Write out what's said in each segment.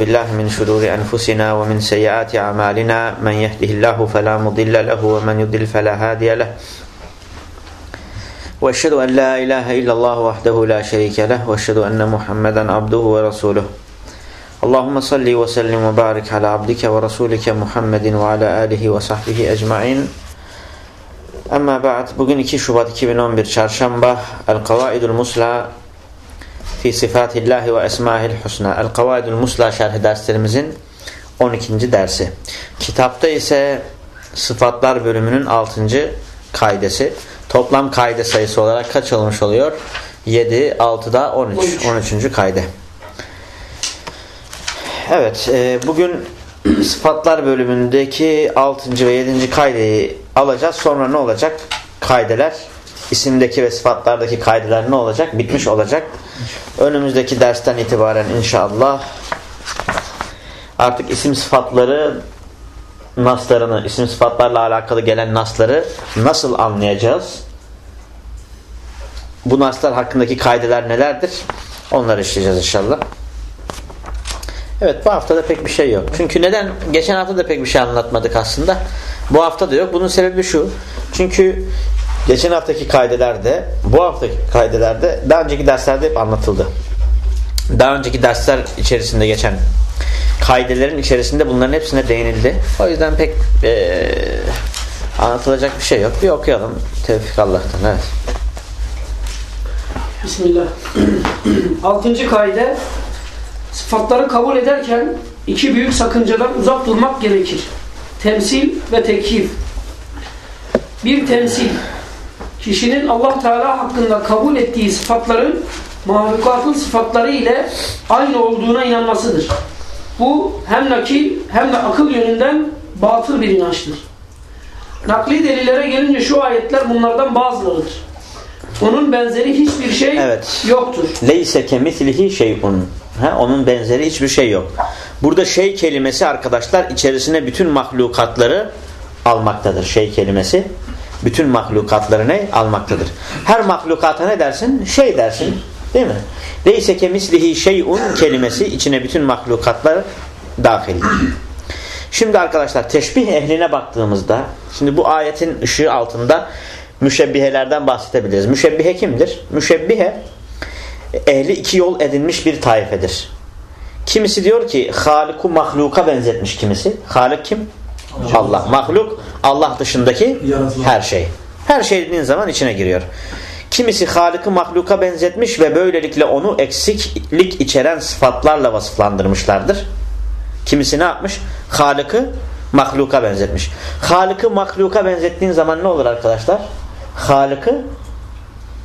بالله من شرور أنفسنا ومن سيئات أعمالنا من يهده الله فلا مضل له ومن يضل فلا هادي له. وأشهد أن لا إله إلا الله وحده لا شريك له وأشهد أن محمدا عبده ورسوله. اللهم صل وسلم وبارك على عبدك ورسولك محمد وعلى آله وصحبه أجمعين. Ama ba'd bugün 2 Şubat 2011 Çarşamba El-Kavaidul Musla fi Sifatillahi ve Esma'il Husna El-Kavaidul Musla şerhi derslerimizin 12. dersi. Kitapta ise sıfatlar bölümünün 6. kaidesi. Toplam kaide sayısı olarak kaç olmuş oluyor? 7, 6'da 13. 13. 13. kaide. Evet, e, bugün sıfatlar bölümündeki 6. ve 7. kaydeyi alacağız. Sonra ne olacak? Kaydeler, isimdeki ve sıfatlardaki kaydeler ne olacak? Bitmiş olacak. Önümüzdeki dersten itibaren inşallah artık isim sıfatları naslarını, isim sıfatlarla alakalı gelen nasları nasıl anlayacağız? Bu naslar hakkındaki kaydeler nelerdir? Onları işleyeceğiz inşallah. Evet bu hafta da pek bir şey yok. Çünkü neden? Geçen hafta da pek bir şey anlatmadık aslında. Bu hafta da yok. Bunun sebebi şu. Çünkü geçen haftaki kaydelerde, bu haftaki kaydelerde daha önceki derslerde hep anlatıldı. Daha önceki dersler içerisinde geçen kaydelerin içerisinde bunların hepsine değinildi. O yüzden pek ee, anlatılacak bir şey yok. Bir okuyalım. Tevfik Allah'tan. Evet. Bismillah. Altıncı kaide sıfatları kabul ederken iki büyük sakıncadan uzak durmak gerekir. Temsil ve tekyif. Bir temsil, kişinin Allah Teala hakkında kabul ettiği sıfatların mahlukatın sıfatları ile aynı olduğuna inanmasıdır. Bu hem nakil hem de akıl yönünden batıl bir inançtır. Nakli delillere gelince şu ayetler bunlardan bazılarıdır. Onun benzeri hiçbir şey Evet. yoktur. Leyse kemislihi şeyun. Ha, onun benzeri hiçbir şey yok. Burada şey kelimesi arkadaşlar içerisine bütün mahlukatları almaktadır. Şey kelimesi bütün mahlukatları ne? Almaktadır. Her mahlukata ne dersin? Şey dersin. Değil mi? Leyse kemislihi şeyun kelimesi içine bütün mahlukatları dahildir. Şimdi arkadaşlar teşbih ehline baktığımızda şimdi bu ayetin ışığı altında müşebbihelerden bahsedebiliriz. Müşebbihe kimdir? Müşebbihe ehli iki yol edinmiş bir taifedir. Kimisi diyor ki Halık'u mahluka benzetmiş kimisi. Halık kim? Allah. Mahluk Allah dışındaki her şey. Her şey dediğin zaman içine giriyor. Kimisi Halık'ı mahluka benzetmiş ve böylelikle onu eksiklik içeren sıfatlarla vasıflandırmışlardır. Kimisi ne yapmış? Halık'ı mahluka benzetmiş. Halık'ı mahluka benzettiğin zaman ne olur arkadaşlar? Halık'ı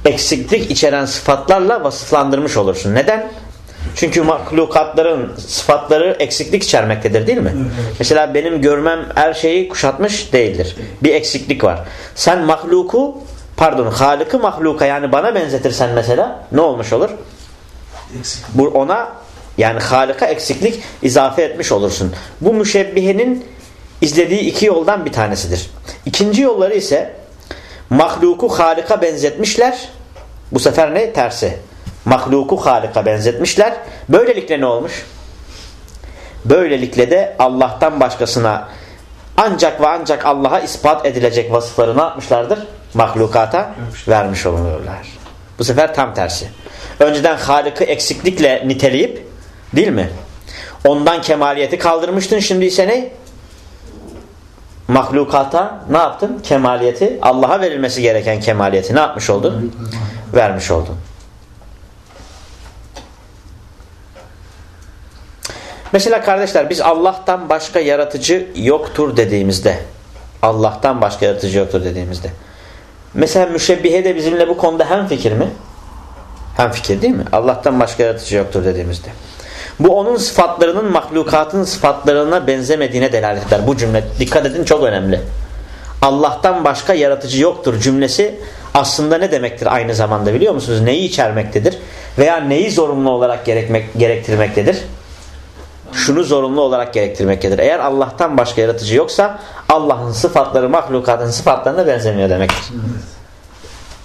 eksiklik içeren sıfatlarla vasıflandırmış olursun. Neden? Çünkü mahlukatların sıfatları eksiklik içermektedir değil mi? Mesela benim görmem her şeyi kuşatmış değildir. Bir eksiklik var. Sen mahluku pardon Halık'ı mahluka yani bana benzetirsen mesela ne olmuş olur? Bu ona yani Halık'a eksiklik izafe etmiş olursun. Bu müşebbihenin izlediği iki yoldan bir tanesidir. İkinci yolları ise mahluku Halık'a benzetmişler. Bu sefer ne? Tersi. Mahluku Halık'a benzetmişler. Böylelikle ne olmuş? Böylelikle de Allah'tan başkasına ancak ve ancak Allah'a ispat edilecek vasıfları ne yapmışlardır? Mahlukata vermiş oluyorlar. Bu sefer tam tersi. Önceden Halık'ı eksiklikle niteleyip değil mi? Ondan kemaliyeti kaldırmıştın. Şimdi ise ne? Mahlukata ne yaptın? Kemaliyeti Allah'a verilmesi gereken kemaliyeti ne yapmış oldun? Vermiş oldun. Mesela kardeşler biz Allah'tan başka yaratıcı yoktur dediğimizde Allah'tan başka yaratıcı yoktur dediğimizde mesela müşebbihe de bizimle bu konuda hem fikir mi? Hem fikir değil mi? Allah'tan başka yaratıcı yoktur dediğimizde. Bu onun sıfatlarının mahlukatın sıfatlarına benzemediğine delalet eder. Bu cümle dikkat edin çok önemli. Allah'tan başka yaratıcı yoktur cümlesi aslında ne demektir aynı zamanda biliyor musunuz? Neyi içermektedir? Veya neyi zorunlu olarak gerekmek, gerektirmektedir? Şunu zorunlu olarak gerektirmektedir. Eğer Allah'tan başka yaratıcı yoksa Allah'ın sıfatları mahlukatın sıfatlarına benzemiyor demektir.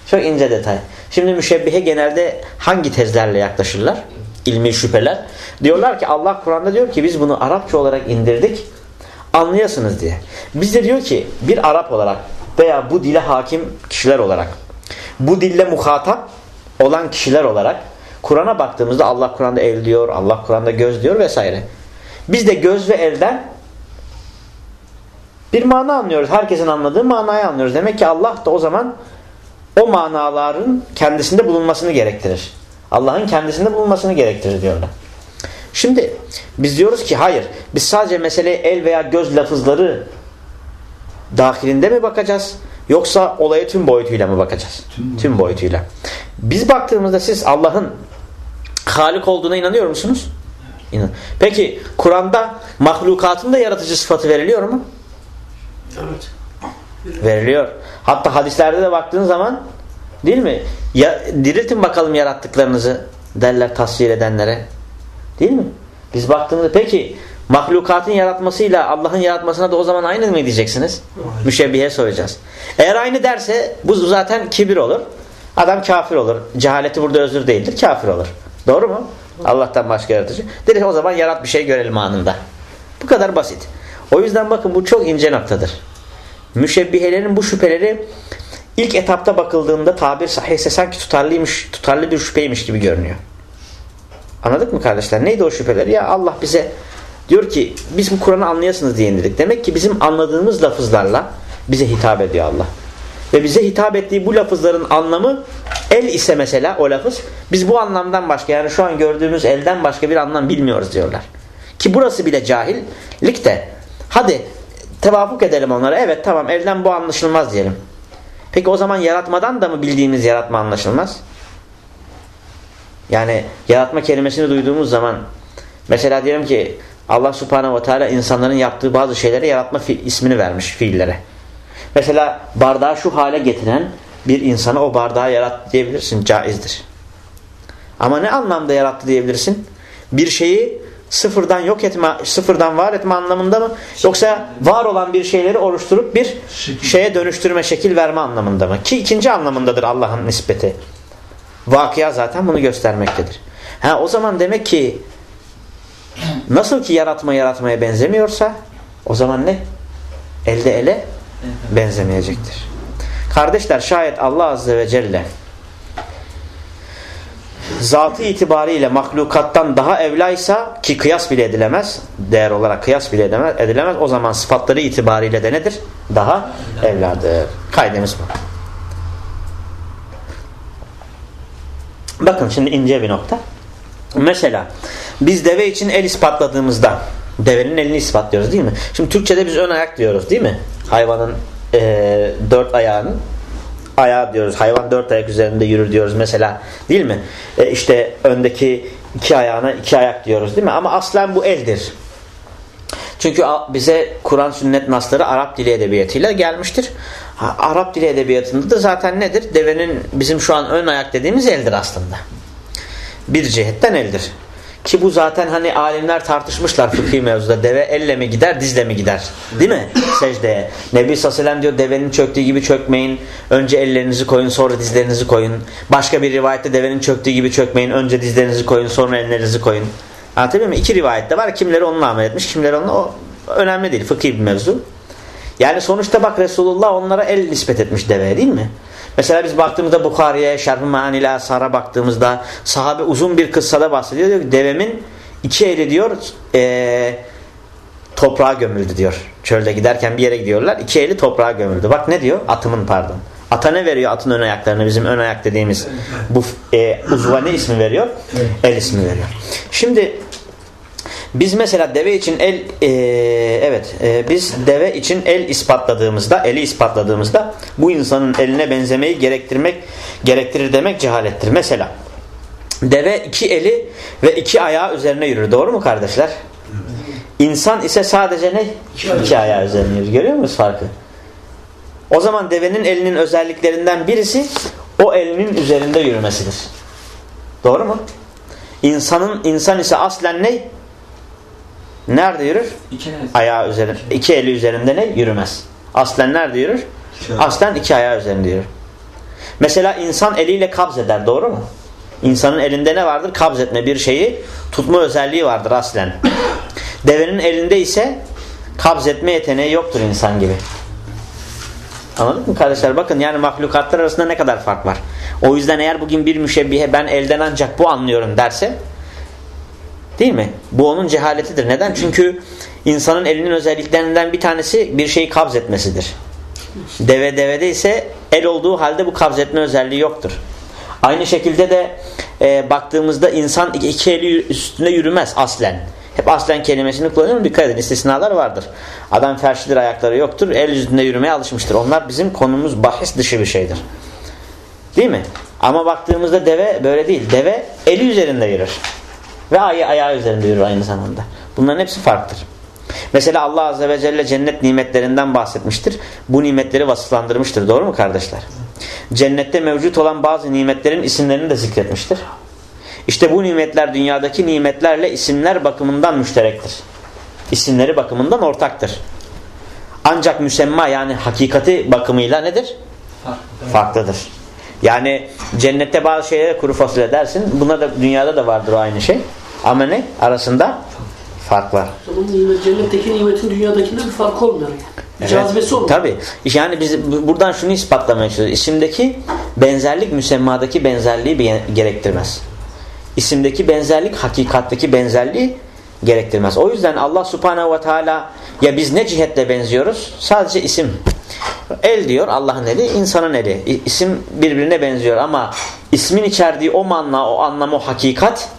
Çok ince detay. Şimdi müşebbihe genelde hangi tezlerle yaklaşırlar? ilmi şüpheler. Diyorlar ki Allah Kur'an'da diyor ki biz bunu Arapça olarak indirdik anlayasınız diye. Biz de diyor ki bir Arap olarak veya bu dile hakim kişiler olarak bu dille muhatap olan kişiler olarak Kur'an'a baktığımızda Allah Kur'an'da el diyor, Allah Kur'an'da göz diyor vesaire. Biz de göz ve elden bir mana anlıyoruz. Herkesin anladığı manayı anlıyoruz. Demek ki Allah da o zaman o manaların kendisinde bulunmasını gerektirir. Allah'ın kendisinde bulunmasını gerektirir diyorlar. Şimdi biz diyoruz ki hayır. Biz sadece meseleye el veya göz lafızları dahilinde mi bakacağız? Yoksa olaya tüm boyutuyla mı bakacağız? Tüm, tüm boyutuyla. Biz baktığımızda siz Allah'ın Halik olduğuna inanıyor musunuz? İnan. Peki Kur'an'da mahlukatın da yaratıcı sıfatı veriliyor mu? Evet. Veriliyor. Hatta hadislerde de baktığın zaman değil mi? Ya, diriltin bakalım yarattıklarınızı derler tasvir edenlere. Değil mi? Biz baktığımızda peki mahlukatın yaratmasıyla Allah'ın yaratmasına da o zaman aynı mı diyeceksiniz? Aynen. Müşebbihe soracağız. Eğer aynı derse bu zaten kibir olur. Adam kafir olur. Cehaleti burada özür değildir. Kafir olur. Doğru mu? Allah'tan başka yaratıcı. Deriz o zaman yarat bir şey görelim anında. Bu kadar basit. O yüzden bakın bu çok ince noktadır. Müşebbihelerin bu şüpheleri ilk etapta bakıldığında tabir sahihse sanki tutarlıymış, tutarlı bir şüpheymiş gibi görünüyor. Anladık mı kardeşler? Neydi o şüpheler? Ya Allah bize diyor ki biz bu Kur'an'ı anlayasınız diye indirdik. Demek ki bizim anladığımız lafızlarla bize hitap ediyor Allah. Ve bize hitap ettiği bu lafızların anlamı el ise mesela o lafız biz bu anlamdan başka yani şu an gördüğümüz elden başka bir anlam bilmiyoruz diyorlar. Ki burası bile cahillik de hadi tevafuk edelim onlara evet tamam elden bu anlaşılmaz diyelim. Peki o zaman yaratmadan da mı bildiğimiz yaratma anlaşılmaz? Yani yaratma kelimesini duyduğumuz zaman mesela diyelim ki Allah subhanehu ve teala insanların yaptığı bazı şeylere yaratma ismini vermiş fiillere. Mesela bardağı şu hale getiren bir insana o bardağı yarat diyebilirsin. Caizdir. Ama ne anlamda yarattı diyebilirsin? Bir şeyi sıfırdan yok etme, sıfırdan var etme anlamında mı? Yoksa var olan bir şeyleri oluşturup bir şeye dönüştürme, şekil verme anlamında mı? Ki ikinci anlamındadır Allah'ın nispeti. Vakıya zaten bunu göstermektedir. Ha, o zaman demek ki nasıl ki yaratma yaratmaya benzemiyorsa o zaman ne? Elde ele benzemeyecektir. Kardeşler şayet Allah Azze ve Celle zatı itibariyle mahlukattan daha evlaysa ki kıyas bile edilemez değer olarak kıyas bile edilemez, edilemez o zaman sıfatları itibariyle de nedir? Daha evladır. Kaydemiz bu. Bakın şimdi ince bir nokta. Mesela biz deve için el ispatladığımızda devenin elini ispatlıyoruz değil mi? Şimdi Türkçe'de biz ön ayak diyoruz değil mi? Hayvanın e, dört ayağının ayağı diyoruz. Hayvan dört ayak üzerinde yürür diyoruz mesela. Değil mi? E işte öndeki iki ayağına iki ayak diyoruz değil mi? Ama aslen bu eldir. Çünkü bize Kur'an sünnet nasları Arap dili edebiyatıyla gelmiştir. Ha, Arap dili edebiyatında da zaten nedir? Devenin bizim şu an ön ayak dediğimiz eldir aslında. Bir cihetten eldir. Ki bu zaten hani alimler tartışmışlar fıkhi mevzuda. Deve elle mi gider dizle mi gider? Değil mi? Secdeye. Nebi Sallallahu diyor devenin çöktüğü gibi çökmeyin. Önce ellerinizi koyun sonra dizlerinizi koyun. Başka bir rivayette devenin çöktüğü gibi çökmeyin. Önce dizlerinizi koyun sonra ellerinizi koyun. Anlatabiliyor muyum? İki rivayette var. Kimleri onunla amel etmiş kimleri onunla. O önemli değil. Fıkhi bir mevzu. Yani sonuçta bak Resulullah onlara el nispet etmiş deveye değil mi? Mesela biz baktığımızda Bukhari'ye, Şerh-i Manil'e, Asar'a baktığımızda sahabe uzun bir kıssada bahsediyor. Diyor ki devemin iki eli diyor ee, toprağa gömüldü diyor. Çölde giderken bir yere gidiyorlar. iki eli toprağa gömüldü. Bak ne diyor? Atımın pardon. Ata ne veriyor atın ön ayaklarını? Bizim ön ayak dediğimiz bu e, uzva ne ismi veriyor? El ismi veriyor. Şimdi biz mesela deve için el e, evet e, biz deve için el ispatladığımızda eli ispatladığımızda bu insanın eline benzemeyi gerektirmek gerektirir demek cehalettir. Mesela deve iki eli ve iki ayağı üzerine yürür. Doğru mu kardeşler? İnsan ise sadece ne? İki, ayağı üzerine yürür. Görüyor musunuz farkı? O zaman devenin elinin özelliklerinden birisi o elinin üzerinde yürümesidir. Doğru mu? İnsanın insan ise aslen ne? Nerede yürür? İki ayağı üzerinde. İki eli üzerinde ne? Yürümez. Aslen nerede yürür? Aslen iki ayağı üzerinde yürür. Mesela insan eliyle kabz eder. Doğru mu? İnsanın elinde ne vardır? Kabz etme bir şeyi tutma özelliği vardır aslen. Devenin elinde ise kabz etme yeteneği yoktur insan gibi. Anladın mı kardeşler? Bakın yani mahlukatlar arasında ne kadar fark var. O yüzden eğer bugün bir müşebbihe ben elden ancak bu anlıyorum derse değil mi? Bu onun cehaletidir. Neden? Çünkü insanın elinin özelliklerinden bir tanesi bir şeyi kabz etmesidir. Deve devede ise el olduğu halde bu kabz etme özelliği yoktur. Aynı şekilde de e, baktığımızda insan iki eli üstünde yürümez aslen. Hep aslen kelimesini kullanıyorum. Dikkat edin istisnalar vardır. Adam ferşlidir ayakları yoktur. El yüzünde yürümeye alışmıştır. Onlar bizim konumuz bahis dışı bir şeydir. Değil mi? Ama baktığımızda deve böyle değil. Deve eli üzerinde yürür. Ve aya ayağı üzerinde yürür aynı zamanda. Bunların hepsi farklıdır. Mesela Allah Azze ve Celle cennet nimetlerinden bahsetmiştir. Bu nimetleri vasıflandırmıştır. Doğru mu kardeşler? Cennette mevcut olan bazı nimetlerin isimlerini de zikretmiştir. İşte bu nimetler dünyadaki nimetlerle isimler bakımından müşterektir. İsimleri bakımından ortaktır. Ancak müsemma yani hakikati bakımıyla nedir? Farklıdır. Yani cennette bazı şeylere kuru fasulye dersin. Buna da dünyada da vardır o aynı şey. Ama ne? Arasında fark var. Cennetteki nimetin dünyadakinden bir farkı olmuyor. Evet. Cazibesi olmuyor. Tabi. Yani biz buradan şunu ispatlamaya çalışıyoruz. İsimdeki benzerlik müsemmadaki benzerliği gerektirmez. İsimdeki benzerlik hakikatteki benzerliği gerektirmez. O yüzden Allah subhanehu ve teala ya biz ne cihetle benziyoruz? Sadece isim. El diyor Allah'ın eli, insanın eli. İsim birbirine benziyor ama ismin içerdiği o manla, o anlam, o hakikat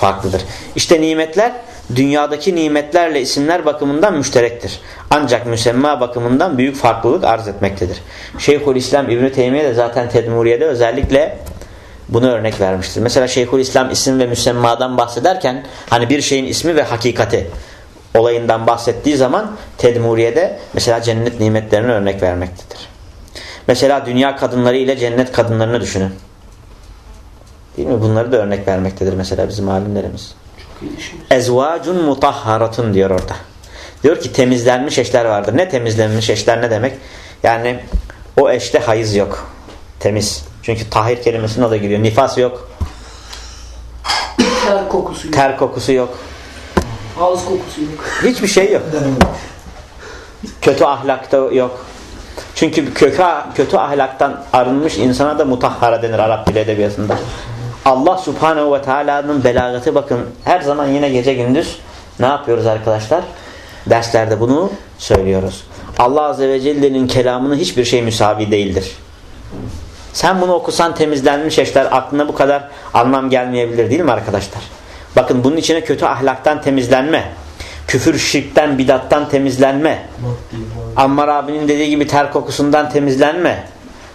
farklıdır. İşte nimetler dünyadaki nimetlerle isimler bakımından müşterektir. Ancak müsemma bakımından büyük farklılık arz etmektedir. Şeyhülislam İbn-i Teymiye de zaten Tedmuriye'de özellikle bunu örnek vermiştir. Mesela Şeyhülislam isim ve müsemmadan bahsederken hani bir şeyin ismi ve hakikati olayından bahsettiği zaman Tedmuriye'de mesela cennet nimetlerini örnek vermektedir. Mesela dünya kadınları ile cennet kadınlarını düşünün. Değil mi? Bunları da örnek vermektedir mesela bizim alimlerimiz. Ezvacun mutahharatun diyor orada. Diyor ki temizlenmiş eşler vardır. Ne temizlenmiş eşler ne demek? Yani o eşte hayız yok. Temiz. Çünkü tahir kelimesine o da giriyor. Nifas yok. Ter kokusu yok. Ter kokusu yok. Ağız kokusu yok. Hiçbir şey yok. kötü ahlakta yok. Çünkü kötü, kötü ahlaktan arınmış insana da mutahhara denir Arap dili edebiyatında. Allah subhanehu ve teala'nın belagatı bakın her zaman yine gece gündüz ne yapıyoruz arkadaşlar? Derslerde bunu söylüyoruz. Allah azze ve celle'nin kelamını hiçbir şey müsavi değildir. Sen bunu okusan temizlenmiş eşler aklına bu kadar anlam gelmeyebilir değil mi arkadaşlar? Bakın bunun içine kötü ahlaktan temizlenme, küfür şirkten bidattan temizlenme, Ammar abinin dediği gibi ter kokusundan temizlenme,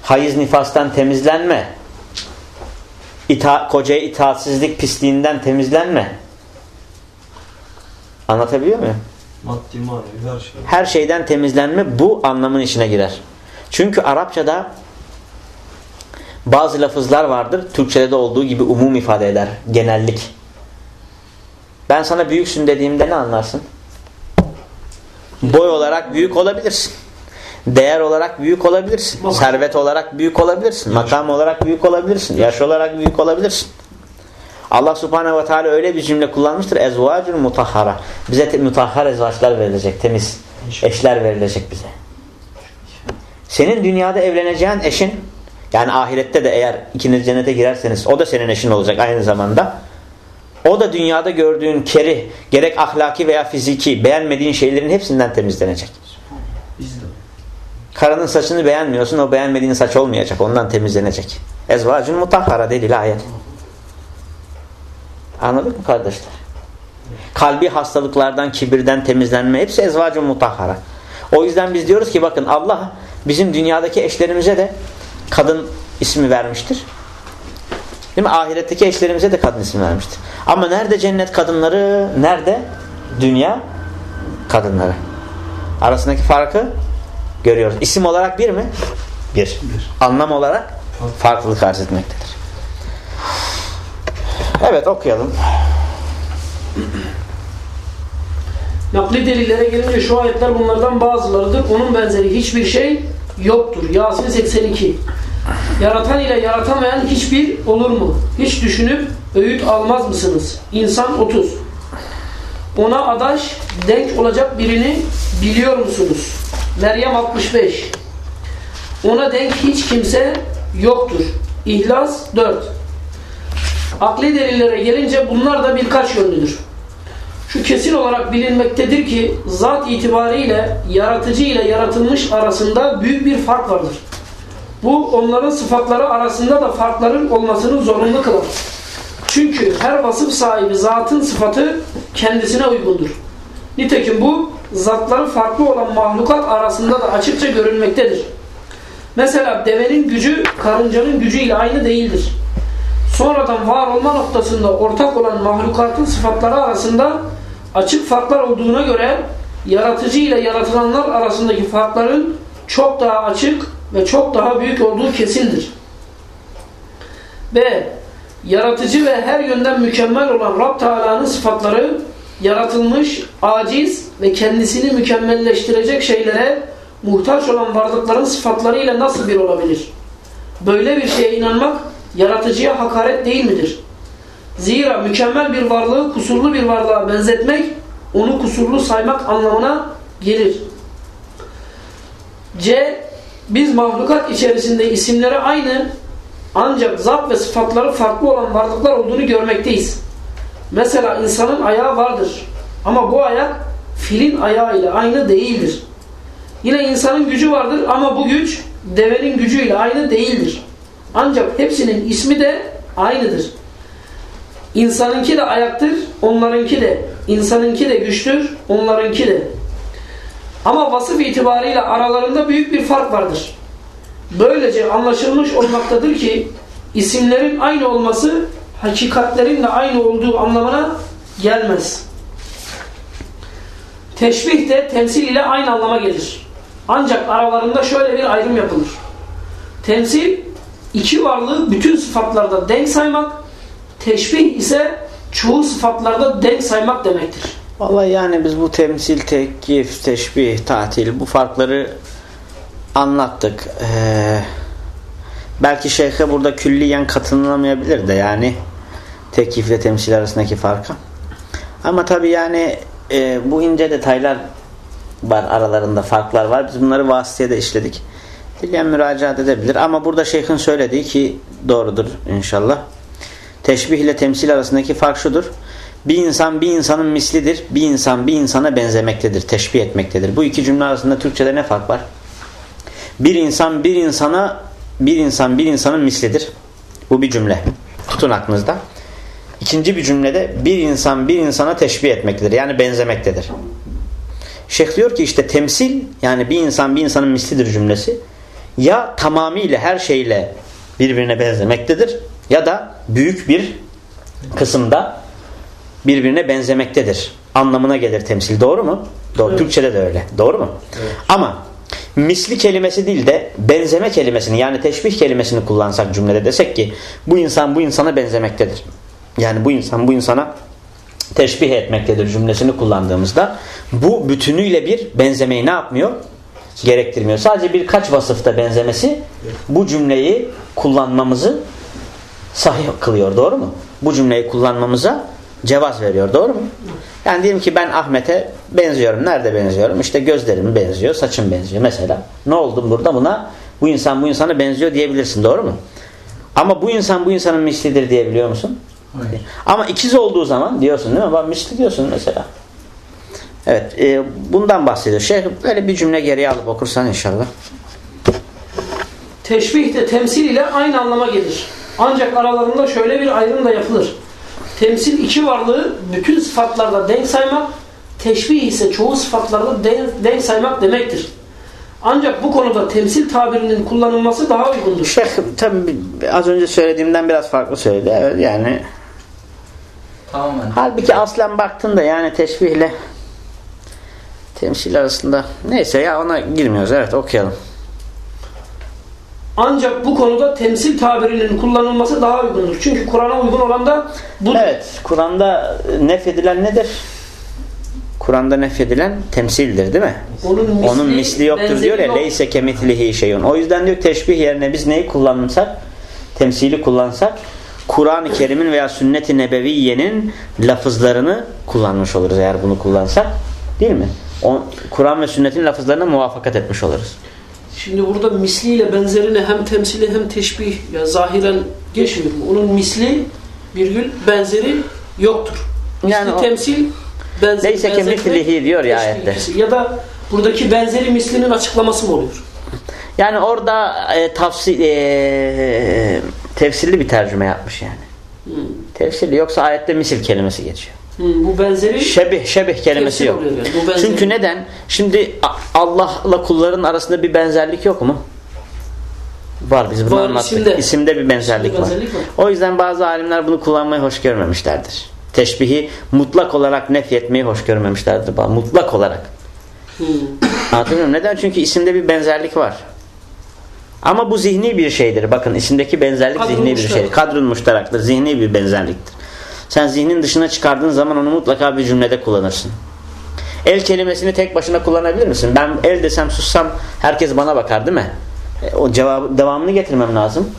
hayız nifastan temizlenme, ita kocaya itaatsizlik pisliğinden temizlenme. Anlatabiliyor muyum? Maddi manevi her şey. Her şeyden temizlenme bu anlamın içine girer. Çünkü Arapçada bazı lafızlar vardır. Türkçede de olduğu gibi umum ifade eder. Genellik. Ben sana büyüksün dediğimde ne anlarsın? Boy olarak büyük olabilirsin. Değer olarak büyük olabilirsin. Servet olarak büyük olabilirsin. Yaş. Makam olarak büyük olabilirsin. Yaş olarak büyük olabilirsin. Allah subhanehu ve teala öyle bir cümle kullanmıştır. Ezvacun mutahhara. Bize mutahhar ezvaçlar verilecek. Temiz eşler verilecek bize. Senin dünyada evleneceğin eşin yani ahirette de eğer ikiniz cennete girerseniz o da senin eşin olacak aynı zamanda. O da dünyada gördüğün keri gerek ahlaki veya fiziki beğenmediğin şeylerin hepsinden temizlenecek. Karının saçını beğenmiyorsun o beğenmediğin saç olmayacak ondan temizlenecek. Ezvacun mutahhara dedi ayet. Anladık mı kardeşler? Kalbi hastalıklardan, kibirden temizlenme hepsi ezvacun mutahhara. O yüzden biz diyoruz ki bakın Allah bizim dünyadaki eşlerimize de kadın ismi vermiştir. Değil mi? Ahiretteki eşlerimize de kadın ismi vermiştir. Ama nerede cennet kadınları, nerede dünya kadınları? Arasındaki farkı görüyoruz. İsim olarak bir mi? Bir. bir. Anlam olarak farklılık arz etmektedir. Evet okuyalım. Nakli delillere gelince şu ayetler bunlardan bazılarıdır. Onun benzeri hiçbir şey yoktur. Yasin 82 Yaratan ile yaratamayan hiçbir olur mu? Hiç düşünüp öğüt almaz mısınız? İnsan 30. Ona adaş, denk olacak birini biliyor musunuz? Meryem 65. Ona denk hiç kimse yoktur. İhlas 4. Akli delillere gelince bunlar da birkaç yönlüdür. Şu kesin olarak bilinmektedir ki zat itibariyle yaratıcı ile yaratılmış arasında büyük bir fark vardır. Bu onların sıfatları arasında da farkların olmasını zorunlu kılar. Çünkü her vasıf sahibi zatın sıfatı kendisine uygundur. Nitekim bu zatları farklı olan mahlukat arasında da açıkça görülmektedir. Mesela devenin gücü karıncanın gücüyle aynı değildir. Sonradan var olma noktasında ortak olan mahlukatın sıfatları arasında açık farklar olduğuna göre yaratıcı ile yaratılanlar arasındaki farkların çok daha açık ve çok daha büyük olduğu kesindir. B. Yaratıcı ve her yönden mükemmel olan Rab Teala'nın sıfatları yaratılmış, aciz ve kendisini mükemmelleştirecek şeylere muhtaç olan varlıkların sıfatlarıyla nasıl bir olabilir? Böyle bir şeye inanmak yaratıcıya hakaret değil midir? Zira mükemmel bir varlığı kusurlu bir varlığa benzetmek, onu kusurlu saymak anlamına gelir. C. Biz mahlukat içerisinde isimleri aynı ancak zat ve sıfatları farklı olan varlıklar olduğunu görmekteyiz. Mesela insanın ayağı vardır. Ama bu ayak filin ayağı ile aynı değildir. Yine insanın gücü vardır ama bu güç devenin gücüyle aynı değildir. Ancak hepsinin ismi de aynıdır. İnsanınki de ayaktır, onlarınki de. İnsanınki de güçtür, onlarınki de. Ama vasıf itibariyle aralarında büyük bir fark vardır. Böylece anlaşılmış olmaktadır ki isimlerin aynı olması hakikatlerin de aynı olduğu anlamına gelmez. Teşbih de temsil ile aynı anlama gelir. Ancak aralarında şöyle bir ayrım yapılır. Temsil iki varlığı bütün sıfatlarda denk saymak, teşbih ise çoğu sıfatlarda denk saymak demektir. Vallahi yani biz bu temsil, tekif, teşbih, tatil bu farkları anlattık. Ee, belki şeyhe burada külliyen katılınamayabilir de yani tekifle temsil arasındaki farka. Ama tabi yani e, bu ince detaylar var aralarında farklar var. Biz bunları vasıtaya da işledik. Dileyen müracaat edebilir. Ama burada şeyhin söylediği ki doğrudur inşallah. Teşbih ile temsil arasındaki fark şudur. Bir insan bir insanın mislidir. Bir insan bir insana benzemektedir. Teşbih etmektedir. Bu iki cümle arasında Türkçede ne fark var? Bir insan bir insana bir insan bir insanın mislidir. Bu bir cümle. Tutun aklınızda. İkinci bir cümlede bir insan bir insana teşbih etmektedir. Yani benzemektedir. Şeyh diyor ki işte temsil yani bir insan bir insanın mislidir cümlesi ya tamamıyla her şeyle birbirine benzemektedir ya da büyük bir kısımda birbirine benzemektedir. Anlamına gelir temsil. Doğru mu? Doğru. Evet. Türkçede de öyle. Doğru mu? Evet. Ama misli kelimesi değil de benzeme kelimesini yani teşbih kelimesini kullansak cümlede desek ki bu insan bu insana benzemektedir. Yani bu insan bu insana teşbih etmektedir cümlesini kullandığımızda bu bütünüyle bir benzemeyi ne yapmıyor? Gerektirmiyor. Sadece birkaç vasıfta benzemesi bu cümleyi kullanmamızı sahih kılıyor. Doğru mu? Bu cümleyi kullanmamıza cevaz veriyor. Doğru mu? Yani diyelim ki ben Ahmet'e benziyorum. Nerede benziyorum? İşte gözlerim benziyor, saçım benziyor mesela. Ne oldu burada? Buna bu insan bu insana benziyor diyebilirsin. Doğru mu? Ama bu insan bu insanın mislidir diyebiliyor musun? Hayır. Ama ikiz olduğu zaman diyorsun değil mi? Bak misli diyorsun mesela. Evet. E, bundan bahsediyor. Şeyh böyle bir cümle geriye alıp okursan inşallah. Teşbih de temsil ile aynı anlama gelir. Ancak aralarında şöyle bir ayrım da yapılır. Temsil iki varlığı bütün sıfatlarda denk saymak, teşbih ise çoğu sıfatlarda denk, denk saymak demektir. Ancak bu konuda temsil tabirinin kullanılması daha uygundur. Şeyh tabi az önce söylediğimden biraz farklı söyledi. Evet, yani Tamamen. Halbuki aslen baktığında yani teşbihle temsil arasında neyse ya ona girmiyoruz. Evet okuyalım. Ancak bu konuda temsil tabirinin kullanılması daha uygundur. Çünkü Kur'an'a uygun olan da bu. Evet. Kur'an'da nefedilen nedir? Kur'an'da nefyedilen temsildir değil mi? Onun misli, Onun misli yoktur diyor ya yok. leyse kemitlihi şeyun. O yüzden diyor teşbih yerine biz neyi kullanırsak temsili kullansak Kur'an-ı Kerim'in veya sünnet-i nebeviyenin lafızlarını kullanmış oluruz eğer bunu kullansak. Değil mi? Kur'an ve sünnetin lafızlarına muvaffakat etmiş oluruz. Şimdi burada misliyle benzerini hem temsili hem teşbih ya zahiren geçmiyor? Onun misli virgül benzeri yoktur. Misli Yani o- temsil benzeri, Leyse benzeri ve kemitlihi diyor ya ayette. ikisi. Ya da buradaki benzeri mislinin açıklaması mı oluyor? Yani orada e, tafsi, e, tefsirli bir tercüme yapmış yani. Hmm. Tefsirli yoksa ayette misil kelimesi geçiyor. Hmm, bu benzeri Şebih, şebih kelimesi yok. oluyor yani, bu benzeri. Çünkü neden? Şimdi Allah'la kulların arasında bir benzerlik yok mu? Var biz bunu Var, anlattık. isimde. İsimde bir benzerlik, İsimde var. benzerlik var. O yüzden bazı alimler bunu kullanmayı hoş görmemişlerdir. Teşbihi mutlak olarak nefyetmeyi hoş görmemişlerdir. Mutlak olarak. Hmm. Anlatabiliyor muyum? Neden? Çünkü isimde bir benzerlik var. Ama bu zihni bir şeydir. Bakın isimdeki benzerlik Kadrul zihni bir müşterak. şeydir. Kadrul müşteraktır. Zihni bir benzerliktir. Sen zihnin dışına çıkardığın zaman onu mutlaka bir cümlede kullanırsın. El kelimesini tek başına kullanabilir misin? Ben el desem sussam herkes bana bakar değil mi? E, o cevabı, devamını getirmem lazım.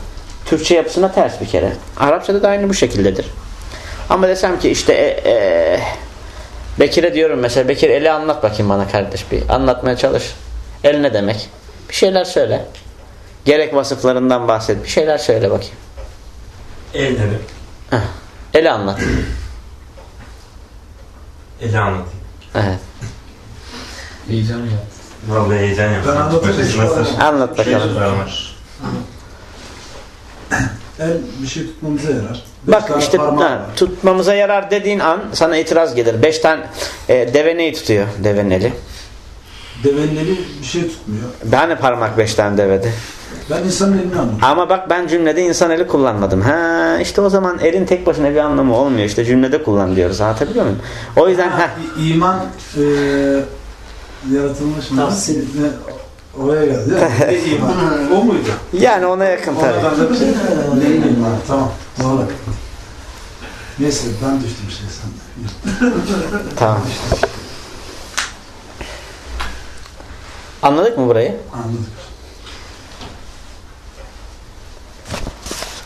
Türkçe yapısına ters bir kere. Arapçada da aynı bu şekildedir. Ama desem ki işte e, e, Bekir'e diyorum mesela Bekir eli anlat bakayım bana kardeş bir anlatmaya çalış. El ne demek? Bir şeyler söyle. Gerek vasıflarından bahset. Bir şeyler söyle bakayım. Elleri. Heh. Eli anlat. Eli anlatayım. Evet. Heyecan ya. Vallahi heyecan yaptım. Ben anlatayım. Anlat bakalım. Şey var. El bir şey tutmamıza yarar. Beş Bak işte ha, tutmamıza yarar dediğin an sana itiraz gelir. Beş tane e, deve neyi tutuyor? Devenin eli. Devenin eli bir şey tutmuyor. Ben de parmak beş tane devede. Ben insanın elini anladım. Ama bak ben cümlede insan eli kullanmadım. Ha işte o zaman elin tek başına bir anlamı olmuyor. İşte cümlede kullan diyoruz. Anlatabiliyor muyum? O yüzden ha, İman e, yaratılmış mı? Oraya geldi değil mi? Ne iman? O muydu? yani ona yakın Ona tabii. bir şey. Ne iman? Tamam. Doğru. Neyse ben düştüm şey sen. Tamam. Anladık mı burayı? Anladık.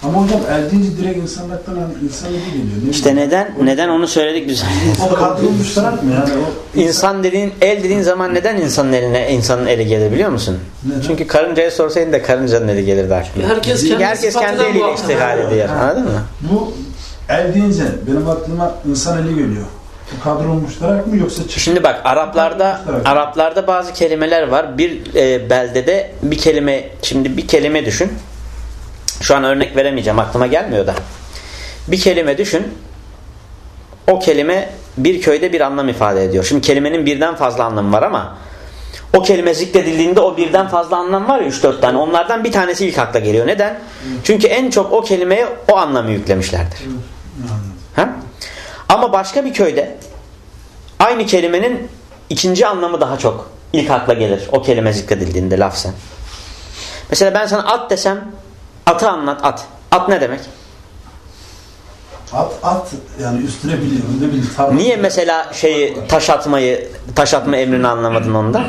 Ama hocam el deyince direkt insanlıktan insan eli geliyor. Ne İşte neden neden onu söyledik biz. O kadro müşterak mı yani? O İnsan dediğin el dediğin zaman neden insanın eline insanın eli gelir biliyor musun? Neden? Çünkü karıncaya sorsaydın da karıncanın eli gelirdi aklına. Herkes kendi Herkes kendi eliyle iştigal ediyor. Anladın mı? Bu el deyince benim aklıma insan eli geliyor. Bu kadro müşterak mı yoksa çeşit? Şimdi bak Araplarda. Araplarda bazı kelimeler var. Bir e, beldede bir kelime şimdi bir kelime düşün. Şu an örnek veremeyeceğim aklıma gelmiyor da. Bir kelime düşün. O kelime bir köyde bir anlam ifade ediyor. Şimdi kelimenin birden fazla anlamı var ama o kelime zikredildiğinde o birden fazla anlam var ya 3-4 tane. Onlardan bir tanesi ilk akla geliyor. Neden? Çünkü en çok o kelimeye o anlamı yüklemişlerdir. Ha? Ama başka bir köyde aynı kelimenin ikinci anlamı daha çok ilk akla gelir. O kelime zikredildiğinde lafzen. Mesela ben sana at desem atı anlat at. At ne demek? At at yani üstüne biliyor. Ne bileyim. tarla- Niye mesela şeyi taş atmayı taş atma emrini anlamadın onda?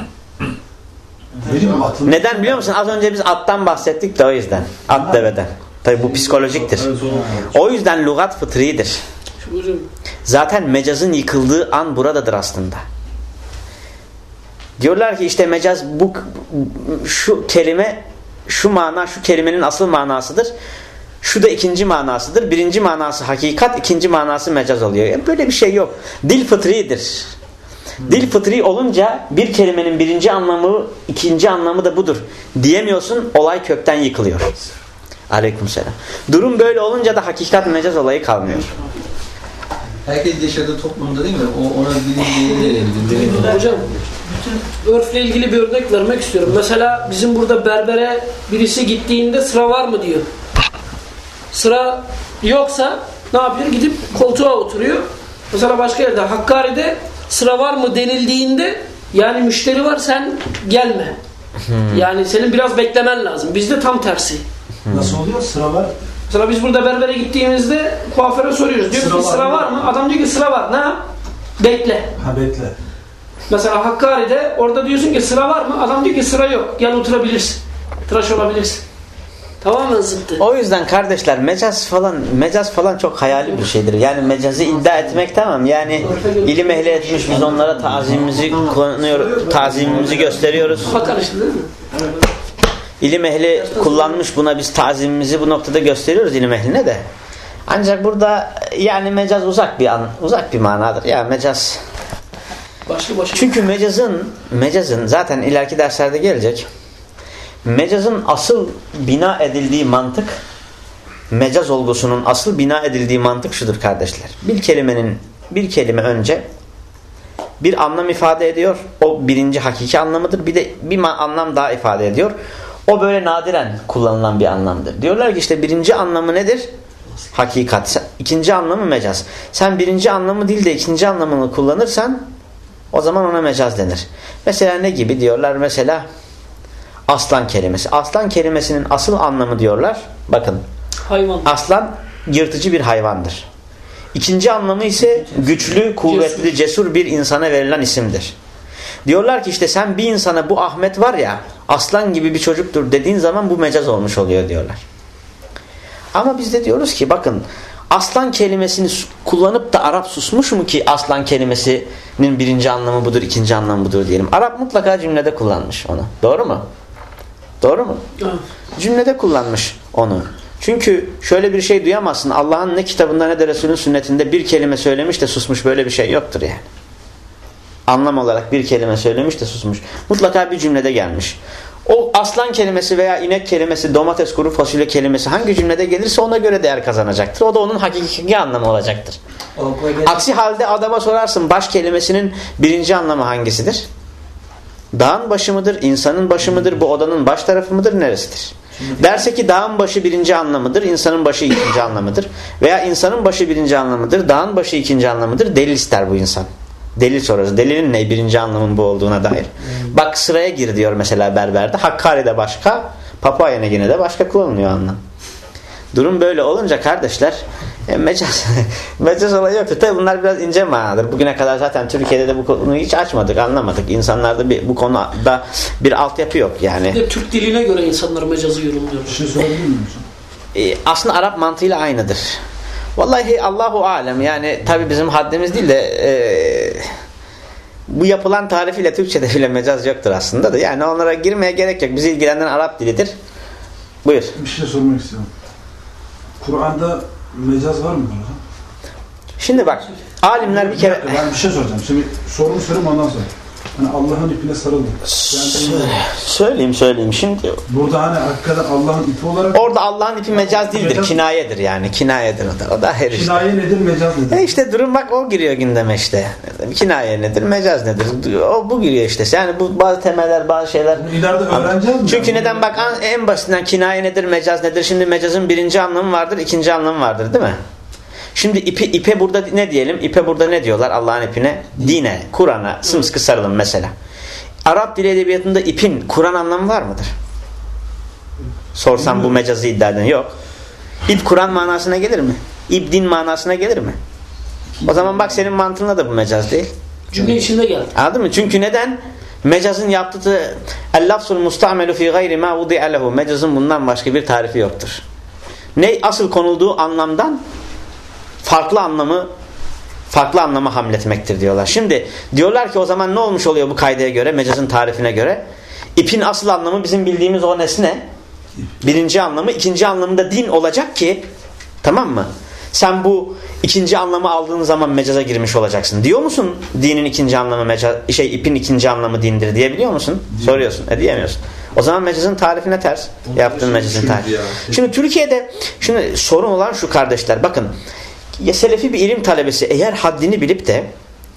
Benim atım. Neden biliyor musun? Az önce biz attan bahsettik de o yüzden. At deveden. Tabi bu psikolojiktir. O yüzden lügat fıtridir. Zaten mecazın yıkıldığı an buradadır aslında. Diyorlar ki işte mecaz bu şu kelime şu mana şu kelimenin asıl manasıdır. Şu da ikinci manasıdır. Birinci manası hakikat, ikinci manası mecaz oluyor. Yani böyle bir şey yok. Dil fıtridir. Dil fıtri olunca bir kelimenin birinci anlamı, ikinci anlamı da budur. Diyemiyorsun, olay kökten yıkılıyor. Aleykümselam. Durum böyle olunca da hakikat mecaz olayı kalmıyor. Herkes yaşadığı toplumda değil mi? O, ona bilinci verebilir. hocam bütün örfle ilgili bir örnek vermek istiyorum. Mesela bizim burada berbere birisi gittiğinde sıra var mı diyor. Sıra yoksa ne yapıyor? Gidip koltuğa oturuyor. Mesela başka yerde Hakkari'de sıra var mı denildiğinde yani müşteri var sen gelme. Yani senin biraz beklemen lazım. Bizde tam tersi. Nasıl oluyor? Sıralar. Mesela biz burada berbere gittiğimizde kuaföre soruyoruz. Diyor Sıra ki var sıra mı? var mı? Adam diyor ki sıra var. Ne yap? Bekle. Ha bekle. Mesela Hakkari'de orada diyorsun ki sıra var mı? Adam diyor ki sıra yok. Gel oturabilirsin. Tıraş olabilirsin. Tamamen zıttı. O yüzden kardeşler mecaz falan mecaz falan çok hayali bir şeydir. Yani mecazı iddia etmek tamam. Yani ilim ehli etmiş biz onlara tazimimizi kullanıyor, tazimimizi gösteriyoruz. Kafa karıştı değil mi? İlim ehli kullanmış buna biz tazimimizi bu noktada gösteriyoruz ilim ehline de. Ancak burada yani mecaz uzak bir an, uzak bir manadır. Ya mecaz Başlı başına. çünkü mecazın mecazın zaten ileriki derslerde gelecek. Mecazın asıl bina edildiği mantık mecaz olgusunun asıl bina edildiği mantık şudur kardeşler. Bir kelimenin bir kelime önce bir anlam ifade ediyor. O birinci hakiki anlamıdır. Bir de bir anlam daha ifade ediyor. O böyle nadiren kullanılan bir anlamdır. Diyorlar ki işte birinci anlamı nedir? Hakikat. İkinci anlamı mecaz. Sen birinci anlamı değil de ikinci anlamını kullanırsan o zaman ona mecaz denir. Mesela ne gibi diyorlar? Mesela aslan kelimesi. Aslan kelimesinin asıl anlamı diyorlar. Bakın Hayvan. aslan yırtıcı bir hayvandır. İkinci anlamı ise güçlü, kuvvetli, cesur bir insana verilen isimdir. Diyorlar ki işte sen bir insana bu Ahmet var ya aslan gibi bir çocuktur dediğin zaman bu mecaz olmuş oluyor diyorlar. Ama biz de diyoruz ki bakın aslan kelimesini kullanıp da Arap susmuş mu ki aslan kelimesinin birinci anlamı budur, ikinci anlamı budur diyelim. Arap mutlaka cümlede kullanmış onu. Doğru mu? Doğru mu? Evet. Cümlede kullanmış onu. Çünkü şöyle bir şey duyamazsın. Allah'ın ne kitabında ne de Resulün sünnetinde bir kelime söylemiş de susmuş böyle bir şey yoktur yani. Anlam olarak bir kelime söylemiş de susmuş. Mutlaka bir cümlede gelmiş. O aslan kelimesi veya inek kelimesi, domates, kuru fasulye kelimesi hangi cümlede gelirse ona göre değer kazanacaktır. O da onun hakiki anlamı olacaktır. Aksi halde adama sorarsın baş kelimesinin birinci anlamı hangisidir? Dağın başı mıdır, insanın başı mıdır, bu odanın baş tarafı mıdır, neresidir? Derse ki dağın başı birinci anlamıdır, insanın başı ikinci anlamıdır. Veya insanın başı birinci anlamıdır, dağın başı ikinci anlamıdır. Delil ister bu insan. Delil sorarız. Delilin ne? Birinci anlamın bu olduğuna dair. Bak sıraya gir diyor mesela berberde. Hakkari'de başka, Papua yine de başka kullanılıyor anlam. Durum böyle olunca kardeşler e, mecaz, mecaz olayı yoktur. Tabi bunlar biraz ince manadır. Bugüne kadar zaten Türkiye'de de bu konuyu hiç açmadık, anlamadık. İnsanlarda bir, bu konuda bir altyapı yok yani. De Türk diline göre insanlar mecazı yorumluyor. Şey? E, aslında Arap mantığıyla aynıdır. Vallahi Allahu alem yani tabi bizim haddimiz değil de e, bu yapılan tarifiyle Türkçe'de bile mecaz yoktur aslında da yani onlara girmeye gerek yok. Bizi ilgilendiren Arap dilidir. Buyur. Bir şey sormak istiyorum. Kur'an'da mecaz var mı? Şimdi bak alimler bir kere Ben bir şey soracağım. Şimdi sorumu sorayım ondan sonra. Hani Allah'ın ipine sarıldım. Yani söyleyeyim söyleyeyim şimdi burada hani hakikaten Allah'ın ipi olarak orada Allah'ın ipi mecaz değildir Mecaz- kinayedir yani kinayedir o da, o da her işte. kinaye nedir, mecaz nedir? E işte durum bak o giriyor gündeme işte. Kinaye nedir, mecaz nedir? O bu giriyor işte. Yani bu bazı temeller, bazı şeyler. Bunu ileride öğreneceğiz mi? Çünkü Yani? neden bak en basitinden kinaye nedir, mecaz nedir? Şimdi mecazın birinci anlamı vardır, ikinci anlamı vardır değil mi? Şimdi ipi, ipe burada ne diyelim? İpe burada ne diyorlar Allah'ın ipine? Dine, Kur'an'a sımsıkı sarılın mesela. Arap dili edebiyatında ipin Kur'an anlamı var mıdır? Sorsam bu mecazı iddia eden yok. İp Kur'an manasına gelir mi? İp din manasına gelir mi? O zaman bak senin mantığında da bu mecaz değil. Cümle içinde geldi. Anladın mı? Çünkü neden? Mecazın yaptığı el-lafzul mustamelu fi gayri ma vudi'a lehu. Mecazın bundan başka bir tarifi yoktur. Ne asıl konulduğu anlamdan farklı anlamı farklı anlama hamletmektir diyorlar. Şimdi diyorlar ki o zaman ne olmuş oluyor bu kaydaya göre, mecazın tarifine göre? İpin asıl anlamı bizim bildiğimiz o nesne. Birinci anlamı, ikinci anlamında din olacak ki tamam mı? Sen bu ikinci anlamı aldığın zaman mecaza girmiş olacaksın. Diyor musun dinin ikinci anlamı mecaz, şey ipin ikinci anlamı dindir diyebiliyor musun? Soruyorsun. E diyemiyorsun. O zaman mecazın tarifine ters. Yaptığın mecazın tarifi. Şimdi Türkiye'de şimdi sorun olan şu kardeşler bakın ya selefi bir ilim talebesi eğer haddini bilip de